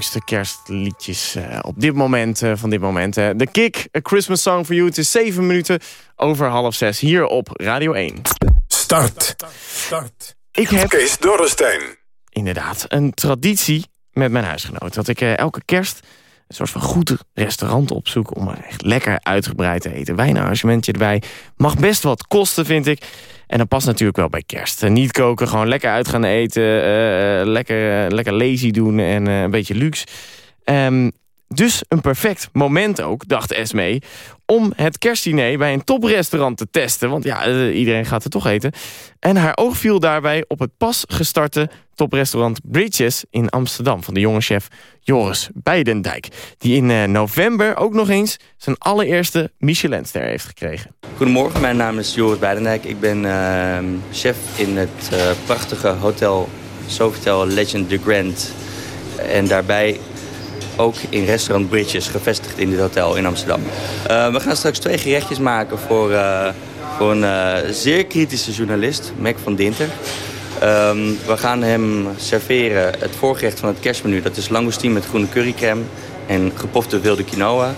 Leukste kerstliedjes uh, op dit moment, uh, van dit moment. Uh, de Kick, A Christmas Song for You. Het is 7 minuten over half 6 hier op Radio 1. Start. Start. Ik heb... Kees Dorrestein. Inderdaad, een traditie met mijn huisgenoot. Dat ik elke kerst een soort van goed restaurant opzoek... om echt lekker uitgebreid te eten. Wijnarrangementje erbij. Mag best wat kosten, vind ik. En dat past natuurlijk wel bij kerst. niet koken, gewoon lekker uit gaan eten. Uh, lekker, lekker lazy doen en een beetje luxe. Um, dus een perfect moment ook, dacht Esme, om het kerstdiner bij een toprestaurant te testen. Want ja, iedereen gaat er toch eten. En haar oog viel daarbij op het pas gestarte toprestaurant Bridges in Amsterdam... van de jonge chef Joris Beidendijk. Die in november ook nog eens zijn allereerste Michelinster heeft gekregen. Goedemorgen, mijn naam is Joris Beidendijk. Ik ben uh, chef in het uh, prachtige hotel Sofitel Legend The Grand. En daarbij ook in restaurant Bridges, gevestigd in dit hotel in Amsterdam. Uh, we gaan straks twee gerechtjes maken voor, voor een zeer kritische journalist, Mac van Dinter. Um, we gaan hem serveren het voorgerecht van het kerstmenu. Dat is langoustine met groene currycreme en gepofte wilde quinoa.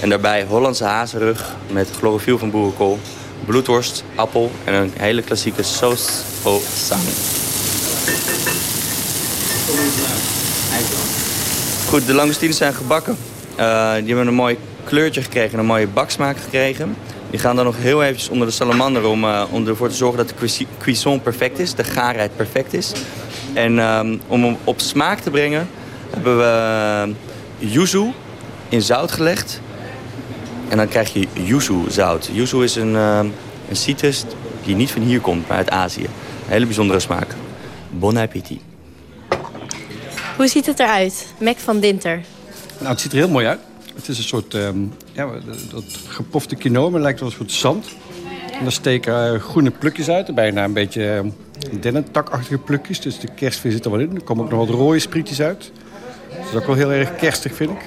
En daarbij Hollandse hazenrug met chlorofiel van boerenkool, bloedworst, appel en een hele klassieke saus au sang. Goed, de langoustines zijn gebakken. Uh, die hebben een mooi kleurtje gekregen, een mooie baksmaak gekregen. Die gaan dan nog heel eventjes onder de salamander om, uh, om ervoor te zorgen dat de cuisson perfect is, de gaarheid perfect is. En um, om hem op smaak te brengen hebben we uh, yuzu in zout gelegd. En dan krijg je yuzu zout. Yuzu is een, uh, een citrus die niet van hier komt, maar uit Azië. Een hele bijzondere smaak. Bon appétit. Hoe ziet het eruit? Mac van Dinter. Nou, het ziet er heel mooi uit. Het is een soort ehm, ja, dat gepofte quinoa, maar lijkt wel een soort zand. En daar steken eh, groene plukjes uit, bijna een beetje uh, dennentakachtige plukjes. Dus de kerstvis zit er wel in. Er komen ook nog wat rode sprietjes uit. Dat is ook wel heel erg kerstig, vind ik.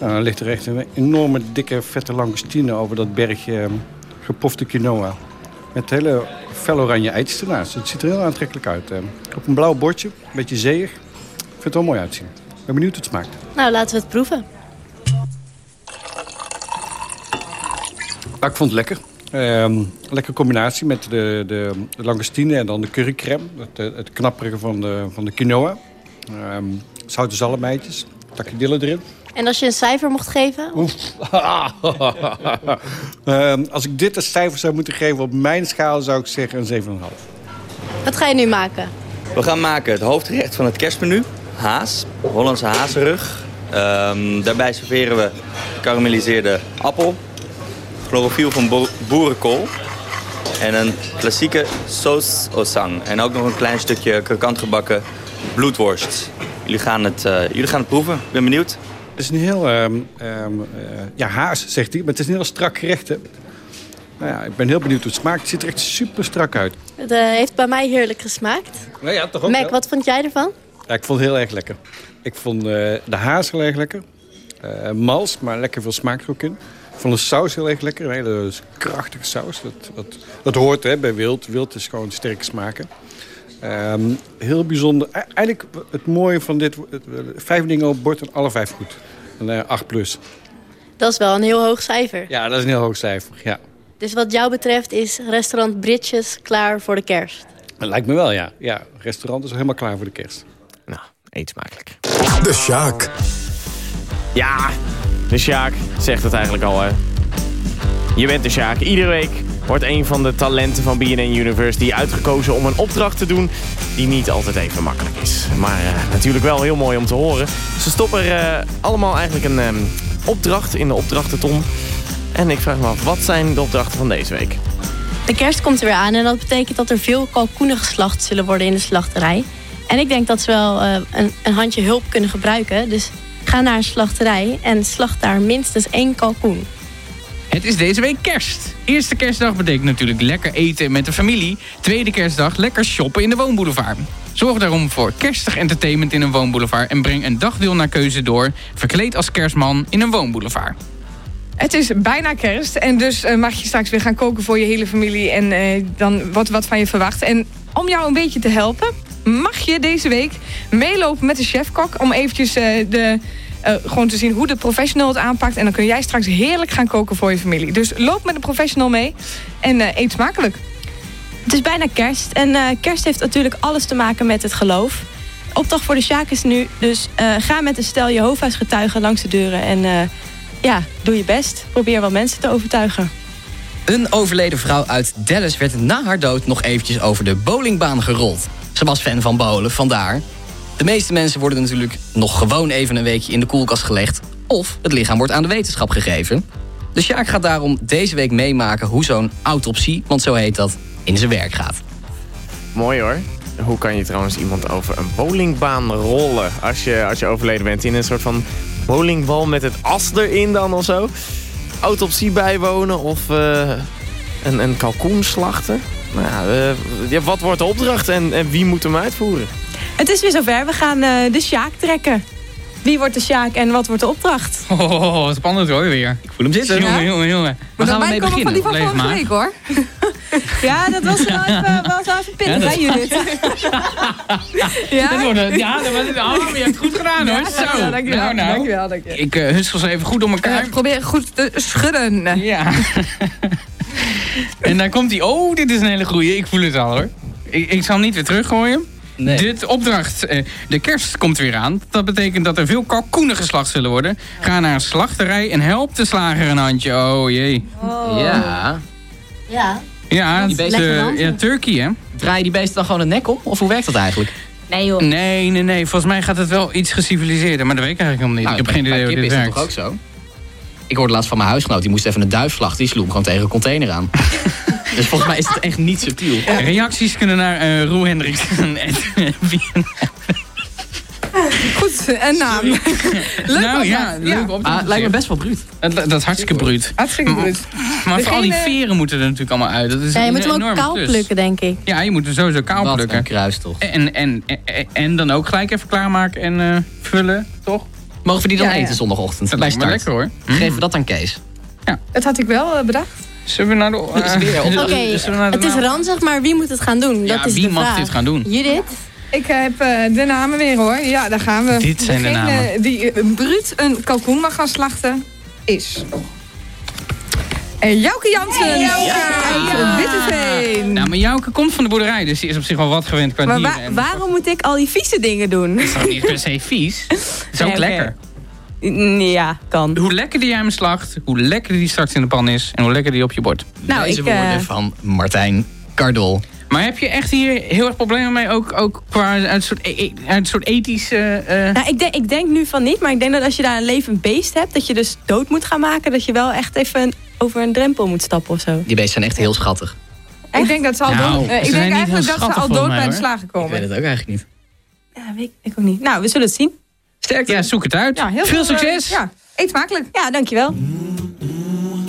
Nou, dan ligt er echt een enorme, dikke, vette langoustine over dat bergje ehm, gepofte quinoa. Met hele fel oranje eitjes ernaast. Het ziet er heel aantrekkelijk uit. Ehm. Op een blauw bordje, een beetje zeeig. Ik vind het wel mooi uitzien. Ik ben benieuwd hoe het smaakt. Nou, laten we het proeven. Ik vond het lekker. Um, lekker combinatie met de, de, en dan de currycreme. Het, het knapperige van de, van de quinoa. Um, zoute zalmijtjes, takje dille erin. En als je een cijfer mocht geven? um, (laughs) als ik dit een cijfer zou moeten geven op mijn schaal zou ik zeggen een 7,5. Wat ga je nu maken? We gaan maken het hoofdgerecht van het kerstmenu. Haas, Hollandse hazenrug. daarbij serveren we karamelliseerde appel, chlorofiel van boerenkool. En een klassieke saus osang. En ook nog een klein stukje krokant gebakken bloedworst. Jullie gaan het, uh, jullie gaan het proeven. Ik ben benieuwd. Het is een heel... Um, um, ja, haas, zegt hij. Maar het is een heel strak gerecht. Hè? Nou ja, ik ben heel benieuwd hoe het smaakt. Het ziet er echt super strak uit. Het uh, heeft bij mij heerlijk gesmaakt. Nou ja, toch ook Mac, wel. wat vond jij ervan? Ja, ik vond het heel erg lekker. Ik vond de haas heel erg lekker. mals, maar lekker veel smaak er ook in. Ik vond de saus heel erg lekker. Een hele krachtige saus. Dat, dat, dat hoort hè, bij wild. Wild is gewoon sterke smaken. Um, heel bijzonder. E eigenlijk het mooie van dit... Vijf dingen op bord en alle vijf goed. Een uh, 8 plus. Dat is wel een heel hoog cijfer. Ja, dat is een heel hoog cijfer, ja. Dus wat jou betreft is restaurant Britjes klaar voor de kerst? Dat lijkt me wel, ja. Ja, restaurant is helemaal klaar voor de kerst. Nou, eet smakelijk. De Sjaak. Ja, de Sjaak zegt het eigenlijk al, hè. Je bent de Sjaak. Iedere week wordt een van de talenten van BNN University uitgekozen om een opdracht te doen die niet altijd even makkelijk is. Maar uh, natuurlijk wel heel mooi om te horen. Ze stoppen uh, allemaal eigenlijk een um, opdracht in de opdrachtenton. En ik vraag me af, wat zijn de opdrachten van deze week? De kerst komt er weer aan en dat betekent dat er veel kalkoenen geslacht zullen worden in de slachterij. En ik denk dat ze wel uh, een, een handje hulp kunnen gebruiken. Dus ga naar een slachterij en slacht daar minstens één kalkoen. Het is deze week kerst. Eerste kerstdag betekent natuurlijk lekker eten met de familie. Tweede kerstdag lekker shoppen in de woonboulevard. Zorg daarom voor kerstig entertainment in een woonboulevard... en breng een dagdeel naar keuze door... verkleed als kerstman in een woonboulevard. Het is bijna kerst en dus uh, mag je straks weer gaan koken voor je hele familie... en uh, dan wat, wat van je verwacht. En om jou een beetje te helpen, mag je deze week meelopen met de chefkok... om eventjes uh, de... Uh, gewoon te zien hoe de professional het aanpakt. En dan kun jij straks heerlijk gaan koken voor je familie. Dus loop met de professional mee en uh, eet smakelijk. Het is bijna kerst. En uh, kerst heeft natuurlijk alles te maken met het geloof. Opdracht voor de Sjaak is nu. Dus ga met een stel Jehovah's getuigen langs de deuren. En ja, doe je best. Probeer wel mensen te overtuigen. Een overleden vrouw uit Dallas werd na haar dood nog eventjes over de bowlingbaan gerold. Ze was fan van bowlen, vandaar. De meeste mensen worden natuurlijk nog gewoon even een weekje in de koelkast gelegd... of het lichaam wordt aan de wetenschap gegeven. De Sjaak gaat daarom deze week meemaken hoe zo'n autopsie, want zo heet dat, in zijn werk gaat. Mooi hoor. Hoe kan je trouwens iemand over een bowlingbaan rollen als je, als je overleden bent? In een soort van bowlingbal met het as erin dan of zo? Autopsie bijwonen of uh, een, een kalkoen slachten? Nou ja, uh, ja, wat wordt de opdracht en, en wie moet hem uitvoeren? Het is weer zover. We gaan uh, de Sjaak trekken. Wie wordt de Sjaak en wat wordt de opdracht? Oh, spannend hoor weer. Ik voel hem zitten. Jongen, jongen, jongen. We gaan we mee beginnen? van die van vorige week hoor. (laughs) ja, dat was wel even, (laughs) was wel even pittig, ja, hè Judith? (laughs) ja? Dat wordt, ja, dat was het. Oh, je hebt het goed gedaan hoor. Ja, Zo. Ja, dankjewel, nou, nou. dankjewel, dankjewel. Ik uh, hussel ze even goed om elkaar. Uh, probeer goed te schudden. Ja. (laughs) en dan komt hij. Oh, dit is een hele goeie. Ik voel het al hoor. Ik, ik zal hem niet weer teruggooien. Nee. Dit opdracht, uh, de kerst komt weer aan. Dat betekent dat er veel kalkoenen geslacht zullen worden. Ga naar een slachterij en help de slager een handje. Oh jee. Oh. Ja. Ja. Ja, die beesten, ja, turkey hè. Draai je die beesten dan gewoon de nek op? Of hoe werkt dat eigenlijk? Nee joh. Nee, nee, nee. Volgens mij gaat het wel iets geciviliseerder. Maar dat weet ik eigenlijk helemaal niet. Nou, ik heb geen idee hoe dit is werkt. toch ook zo? Ik hoorde laatst van mijn huisgenoot. Die moest even een duif slachten. Die sloeg gewoon tegen een container aan. (laughs) dus volgens mij is het echt niet subtiel. Ja. Reacties kunnen naar uh, Roel Hendricks. (laughs) Goed, een (laughs) naam. leuk nou ja, leuk op. Ah, lijkt me best wel bruut. Dat, dat is hartstikke bruut. Hartstikke bruut. Maar vooral die Degene- veren moeten er natuurlijk allemaal uit. Dat is Ja, je een moet hem ook kaal plukken, denk ik. Ja, je moet hem sowieso kaal Wat plukken. een kruis toch. En, en, en, en dan ook gelijk even klaarmaken en eh, vullen, toch? Mogen we die dan Ja, ja. eten zondagochtend? Dat lijkt me Start. lekker hoor. Geven we dat aan Kees. Dat had ik wel eh, bedacht. Zullen we naar de... Eh, Oké, de het is ranzig, maar wie moet het gaan doen? Ja, dat is wie de mag vraag. dit gaan doen? Judith? Ik heb eh, de namen weer hoor. Ja, daar gaan we. Dit zijn de Degene namen. die eh, bruut een kalkoen mag gaan slachten is... En Jouke Jansen uit Witteveen. Nou, maar Jouke komt van de boerderij, dus die is op zich wel wat gewend qua Maar dieren. wa- en- waarom moet ik al die vieze dingen doen? Dat is toch niet per se vies? Het (laughs) is ook Nee, lekker. Ja, kan. Hoe lekkerder jij hem slacht, hoe lekkerder die straks in de pan is... en hoe lekkerder die op je bord. Nou, Deze ik, eh, woorden van Martijn Cardol. Maar heb je echt hier heel erg problemen mee, ook, ook qua uit een soort, uit een soort ethische... eh, Nou, ik, denk, ik denk nu van niet, maar ik denk dat als je daar een levend beest hebt... dat je dus dood moet gaan maken, dat je wel echt even over een drempel moet stappen of zo. Die beesten zijn echt heel schattig. Ik denk dat ze al Nou, dood, eh, ik denk eigenlijk dat ze al dood mij, bij de slagen Ik komen. weet het ook eigenlijk niet. Ja, weet ik ook niet. Nou, we zullen het zien. Sterkte. ja, zoek het uit. Ja, heel veel, eh, succes! ja, eet smakelijk. Ja, dankjewel.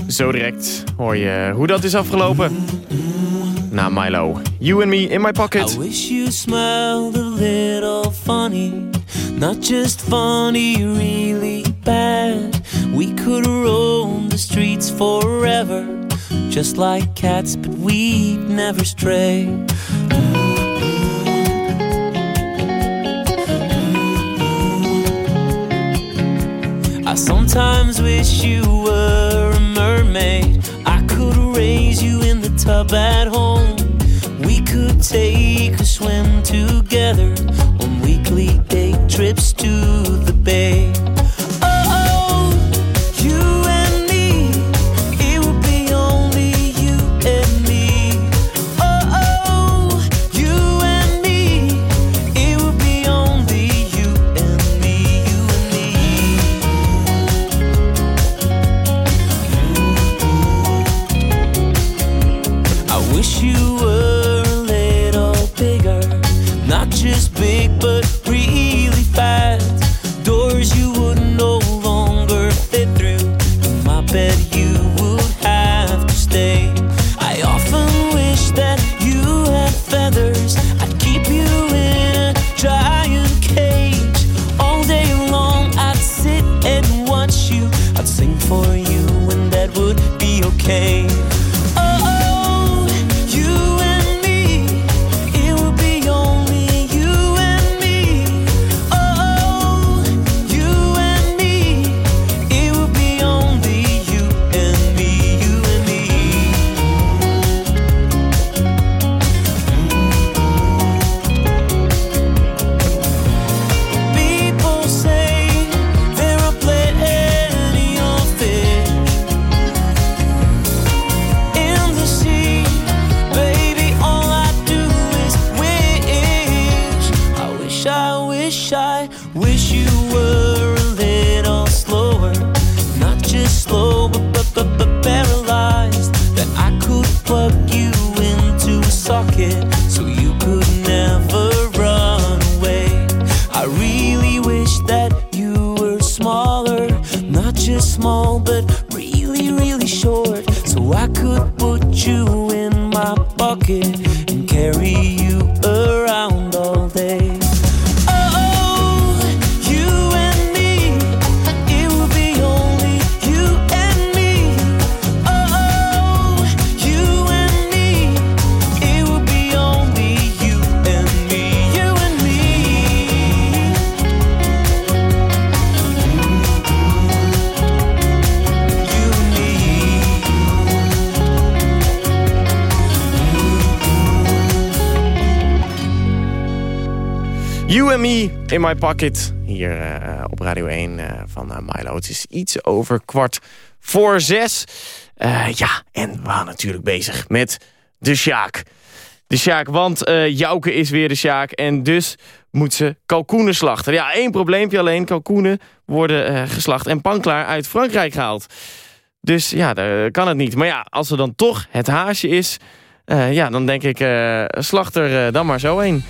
Zo direct hoor je hoe dat is afgelopen. Na Milo. You and me in my pocket. I wish you smiled a little funny. Not just funny, really bad. We could roam the streets forever. Just like cats, but we'd never stray. I sometimes wish you were a mermaid. Raise you in the tub at home. We could take a swim together on weekly day trips to the bay. You and Me in My Pocket. Hier eh, op Radio 1 eh, van eh, Milo. Het is iets over kwart voor zes. Eh, ja, en we waren natuurlijk bezig met de Sjaak. De Sjaak, want eh Jouke is weer de Sjaak. En dus moet ze kalkoenen slachten. Ja, één probleempje alleen. Kalkoenen worden eh, geslacht en panklaar uit Frankrijk gehaald. Dus ja, daar kan het niet. Maar ja, als er dan toch het haasje is... eh, ja, dan denk ik, eh slacht er eh, dan maar zo een.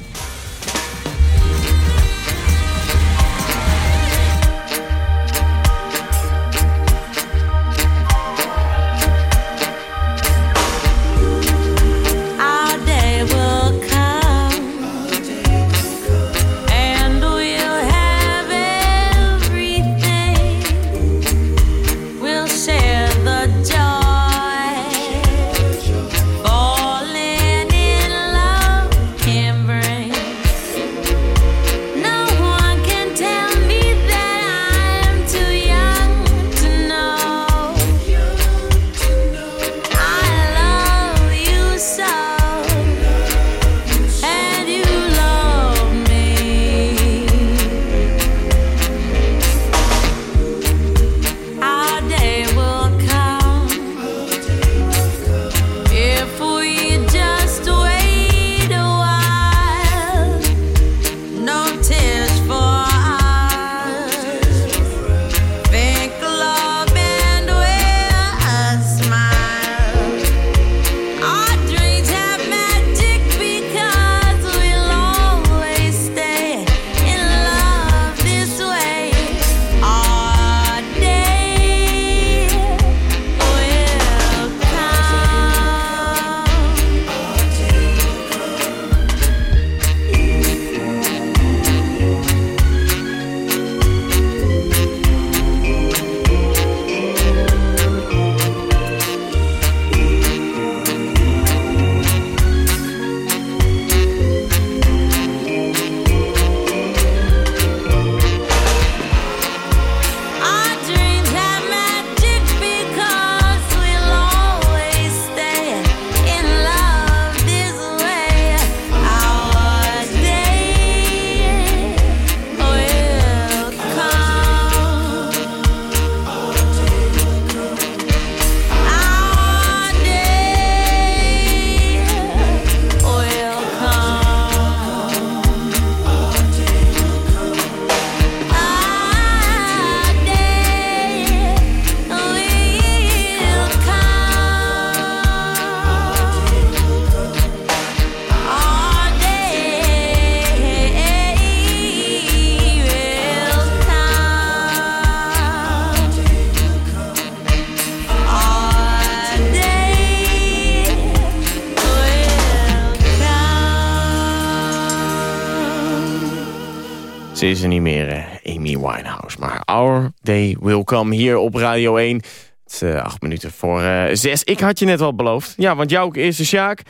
Come hier op Radio 1. Het is eh, acht minuten voor eh, zes. Ik had je net al beloofd. Ja, want jouw de Sjaak.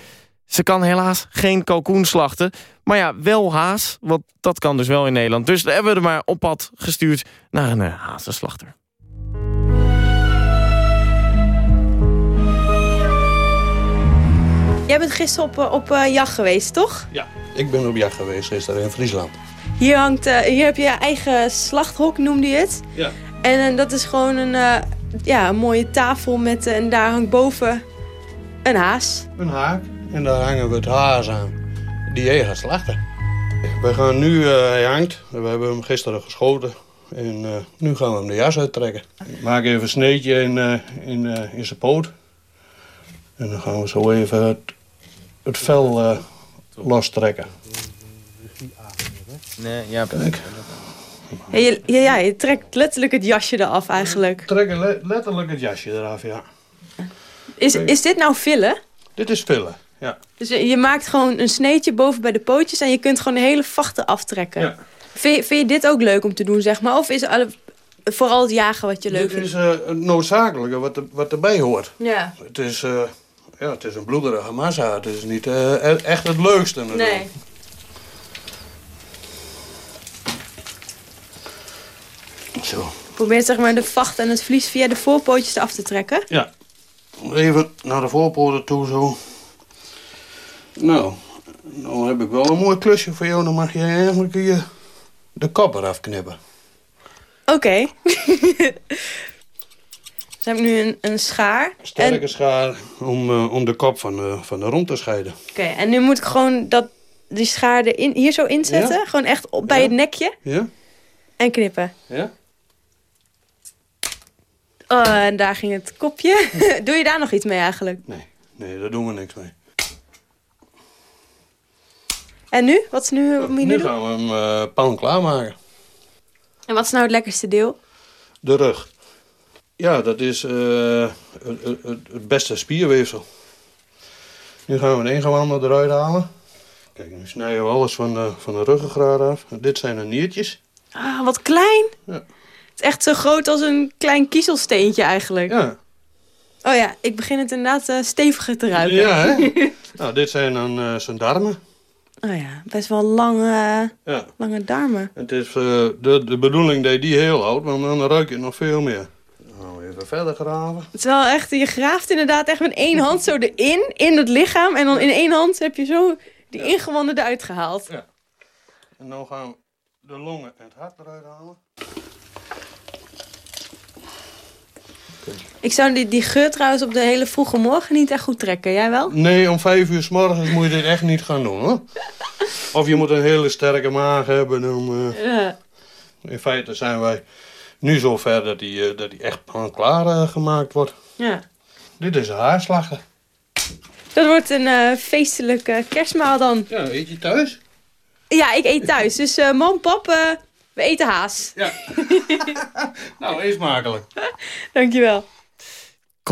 Ze kan helaas geen kalkoen slachten. Maar ja, wel haas. Want dat kan dus wel in Nederland. Dus hebben we er maar op pad gestuurd naar een uh, hazenslachter. Jij bent gisteren op, op uh, jacht geweest, toch? Ja, ik ben op jacht geweest gisteren in Friesland. Hier, hangt, uh, hier heb je je eigen slachthok, noemde je het. Ja. En uh, dat is gewoon een, uh, ja, een mooie tafel met... en daar hangt boven een haas. Een haak. En daar hangen we het haas aan. Die jij gaat slachten. We gaan nu, hij hangt. We hebben hem gisteren geschoten. En nu gaan we hem de jas uittrekken. Ik maak even een sneetje in, in, in zijn poot. En dan gaan we zo even het, het vel lostrekken. Nee, ja, Kijk. Ja, je, ja, je trekt letterlijk het jasje eraf eigenlijk. Trekken le letterlijk het jasje eraf, ja. Is, is dit nou villen? Dit is villen, ja. Dus je maakt gewoon een sneetje boven bij de pootjes... en je kunt gewoon de hele vachten aftrekken. Ja. Vind, je, vind je dit ook leuk om te doen, zeg maar? Of is alle, vooral het jagen wat je leuk dit vindt? Dit is uh, het noodzakelijke wat, er, wat erbij hoort. Ja. Het is, uh, ja, het is een bloederige massa. Het is niet uh, echt het leukste natuurlijk. Nee. Zo. Probeer zeg maar de vacht en het vlies via de voorpootjes eraf te trekken. Ja. Even naar de voorpoten toe zo. Nou, dan heb ik wel een mooi klusje voor jou. Dan mag je eigenlijk hier de kop eraf knippen. Oké. Okay. dus heb ik nu een, een schaar. Sterke en... schaar om, uh, om de kop van de, van de rond te scheiden. Oké, okay, en nu moet ik gewoon dat, die schaar erin, hier zo inzetten. Ja? Gewoon echt op, bij ja? het nekje. Ja. En knippen. Ja. Oh, en daar ging het kopje. (laughs) Doe je daar nog iets mee eigenlijk? Nee, nee daar doen we niks mee. En nu? Wat is nu? Wat nu, nu gaan we hem uh, pan klaarmaken. En wat is nou het lekkerste deel? De rug. Ja, dat is uh, het, het, het, beste spierweefsel. Nu gaan we een ingewandel eruit halen. Kijk, nu snijden we alles van de, van de ruggengraat af. Dit zijn de niertjes. Ah, wat klein. Ja. Het is echt zo groot als een klein kiezelsteentje eigenlijk. Ja. Oh ja, ik begin het inderdaad uh, steviger te ruiken. Ja, hè? (laughs) nou, dit zijn dan uh, zijn darmen. Oh ja, best wel lange, ja. lange darmen. Het is uh, de, de bedoeling dat je die heel houdt, want dan ruik je nog veel meer. Nou, even verder graven. Het is wel echt, je graaft inderdaad echt met één hand zo erin, in het lichaam. En dan in één hand heb je zo die ja. ingewanden eruit gehaald. Ja. En dan gaan we de longen en het hart eruit halen. Ik zou die, die geur trouwens op de hele vroege morgen niet echt goed trekken. Jij wel? Nee, om vijf uur s morgens moet je dit echt niet gaan doen, hoor. Of je moet een hele sterke maag hebben. Om, uh... ja. In feite zijn wij nu zover dat die, uh, dat die echt klaar uh, gemaakt wordt. Ja. Dit is een haarslachter. Dat wordt een feestelijke kerstmaal dan. Ja, eet je thuis? Ja, ik eet thuis. Dus mam, pap, we eten haas. Ja. (laughs) nou, eet smakelijk. Dankjewel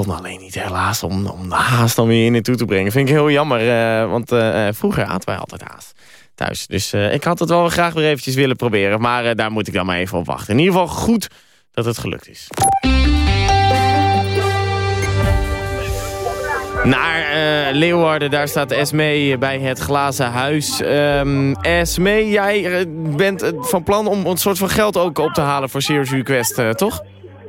kon alleen niet helaas om, om de haas dan weer hier naartoe te brengen. Vind ik heel jammer, uh, want uh, vroeger aten wij altijd haas thuis. Dus ik had het wel graag weer eventjes willen proberen. Maar daar moet ik dan maar even op wachten. In ieder geval goed dat het gelukt is. Naar uh, Leeuwarden, daar staat Esme bij het Glazen Huis. Um, Esme, jij bent van plan om een soort van geld ook op te halen voor Serious Request, uh, toch?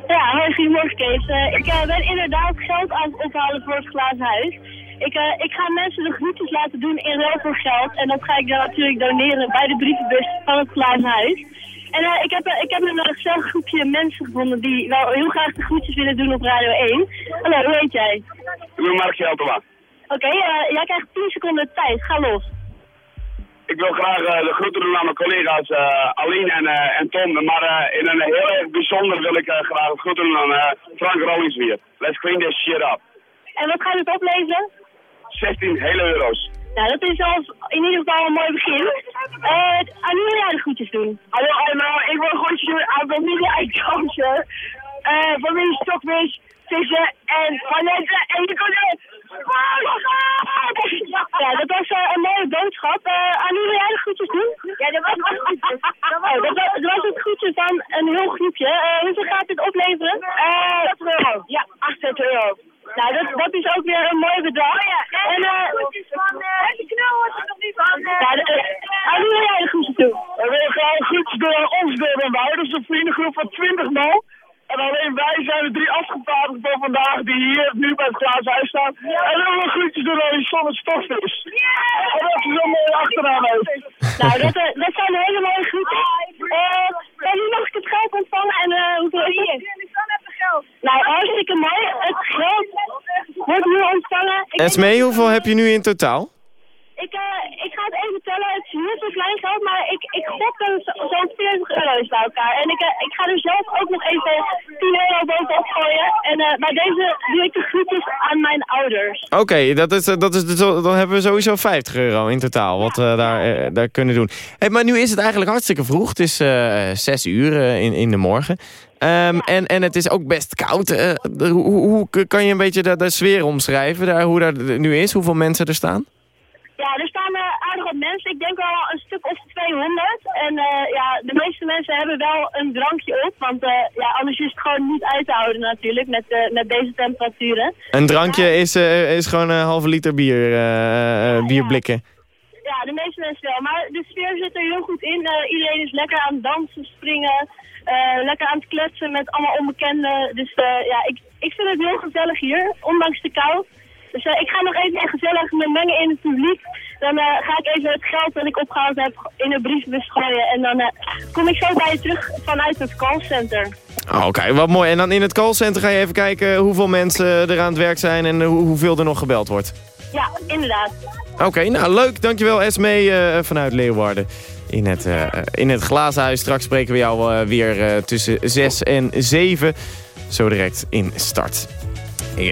Ja, hoi, goedemorgen Kees. Uh, ik uh, ben inderdaad geld aan het ophalen voor het glazen huis. Ik, uh, ik ga mensen de groetjes laten doen in ruil voor geld. En dat ga ik dan natuurlijk doneren bij de brievenbus van het glazen huis. En ik, heb, ik heb een gezellig groepje mensen gevonden die wel heel graag de groetjes willen doen op Radio 1. Hallo, hoe heet jij? Ik ben Mark Jeltema. Oké, okay, jij krijgt 10 seconden tijd. Ga los. Ik wil graag uh, de groeten doen aan mijn collega's uh, Aline en, uh, en Tom. Maar in een heel erg bijzonder wil ik graag het groeten doen aan Frank Rollingsweer. Let's clean this shit up. En wat gaat het opleveren? 16 hele euro's. Nou, dat is als in ieder geval een mooi begin. Uh, aan wie wil jij de groetjes doen? Hallo allemaal, ik wil groetjes doen aan familie Eikhamsen. Uh, familie Stokvis, Vissen en Vanette en de Ja, dat was eh, een mooie boodschap. Uh, Annie, wil jij de groetjes doen? Ja, dat was. Oh, dat was, dat was het groetjes van een heel groepje. Eh, hoeveel gaat dit opleveren? Eh 8 euro. Ja, 8 euro. Nou, dat, dat is ook weer een mooi bedrag. Oh ja, en eh groetjes van uh, de knul was er nog niet van. ja, de, Annie, wil jij de groetjes doen? We willen graag groetjes door ons door en wij. Dat is een vriendengroep van 20 man. En alleen wij zijn de drie afgevaardigden van vandaag die hier nu bij het glazen huis staan. En dan willen we groetjes doen aan die zonnestofvis. En dat is een mooie achternaam heeft. Nou, dat, eh, dat zijn hele mooie groetjes. Eh, en nu mag ik het geld ontvangen en eh hoeveel is het? Nou, hartstikke mooi. Het geld wordt nu ontvangen. Ik Esmee, hoeveel heb je nu in totaal? Ik, eh, ik ga het even tellen. Het is niet zo klein geld, maar ik, ik gok dat het zo- zo'n 40 euro is bij elkaar. En ik, eh, ik ga er zelf ook nog even 10 euro bovenop gooien. En eh bij deze doe ik de groetjes aan mijn ouders. Oké, dat is, dat is, dus- dan hebben we sowieso 50 euro in totaal wat we daar, daar kunnen doen. Hey, maar nu is het eigenlijk hartstikke vroeg. Het is eh 6 uur in, in de morgen. Ehm, en, en het is ook best koud. Hoe, hoe kan je een beetje de, de sfeer omschrijven, daar, hoe dat nu is? Hoeveel mensen er staan? Ja, er staan eh, aardig wat mensen. Ik denk wel een stuk of 200. En eh, ja, de meeste mensen hebben wel een drankje op. Want eh, ja, anders is het gewoon niet uit te houden natuurlijk met, met deze temperaturen. Een drankje is, is gewoon een halve liter bier, eh, bierblikken. Ja, de meeste mensen wel. Maar de sfeer zit er heel goed in. Iedereen is lekker aan het dansen, springen. lekker aan het kletsen met allemaal onbekenden. Dus ja, ik, ik vind het heel gezellig hier, ondanks de kou. Dus eh, ik ga nog even gezellig me mengen in het publiek. Dan eh, ga ik even het geld dat ik opgehaald heb in een briefbus gooien. En dan eh, kom ik zo bij je terug vanuit het callcenter. Oh, Oké, wat mooi. En dan in het callcenter ga je even kijken hoeveel mensen er aan het werk zijn en hoe- hoeveel er nog gebeld wordt. Ja, inderdaad. Oké, nou leuk. Dankjewel Esmee eh, vanuit Leeuwarden. In het, eh, in het glazen huis. Straks spreken we jou weer tussen 6 en 7. Zo direct in start.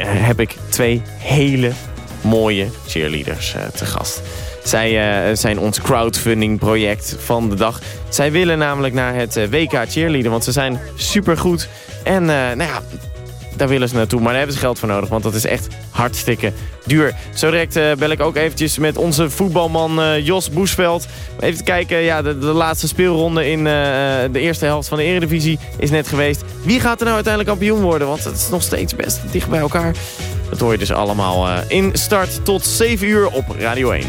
Heb ik twee hele mooie cheerleaders eh, te gast. Zij eh, zijn ons crowdfunding project van de dag. Zij willen namelijk naar het eh, WK cheerleader, want ze zijn supergoed. En nou ja, daar willen ze naartoe, maar daar hebben ze geld voor nodig, want dat is echt hartstikke duur. Zo direct eh, bel ik ook eventjes met onze voetbalman eh, Jos Boesveld. Even kijken, ja, de, laatste speelronde in eh, de eerste helft van de Eredivisie is net geweest. Wie gaat er nou uiteindelijk kampioen worden? Want het is nog steeds best dicht bij elkaar. Dat hoor je dus allemaal in start tot 7 uur op Radio 1.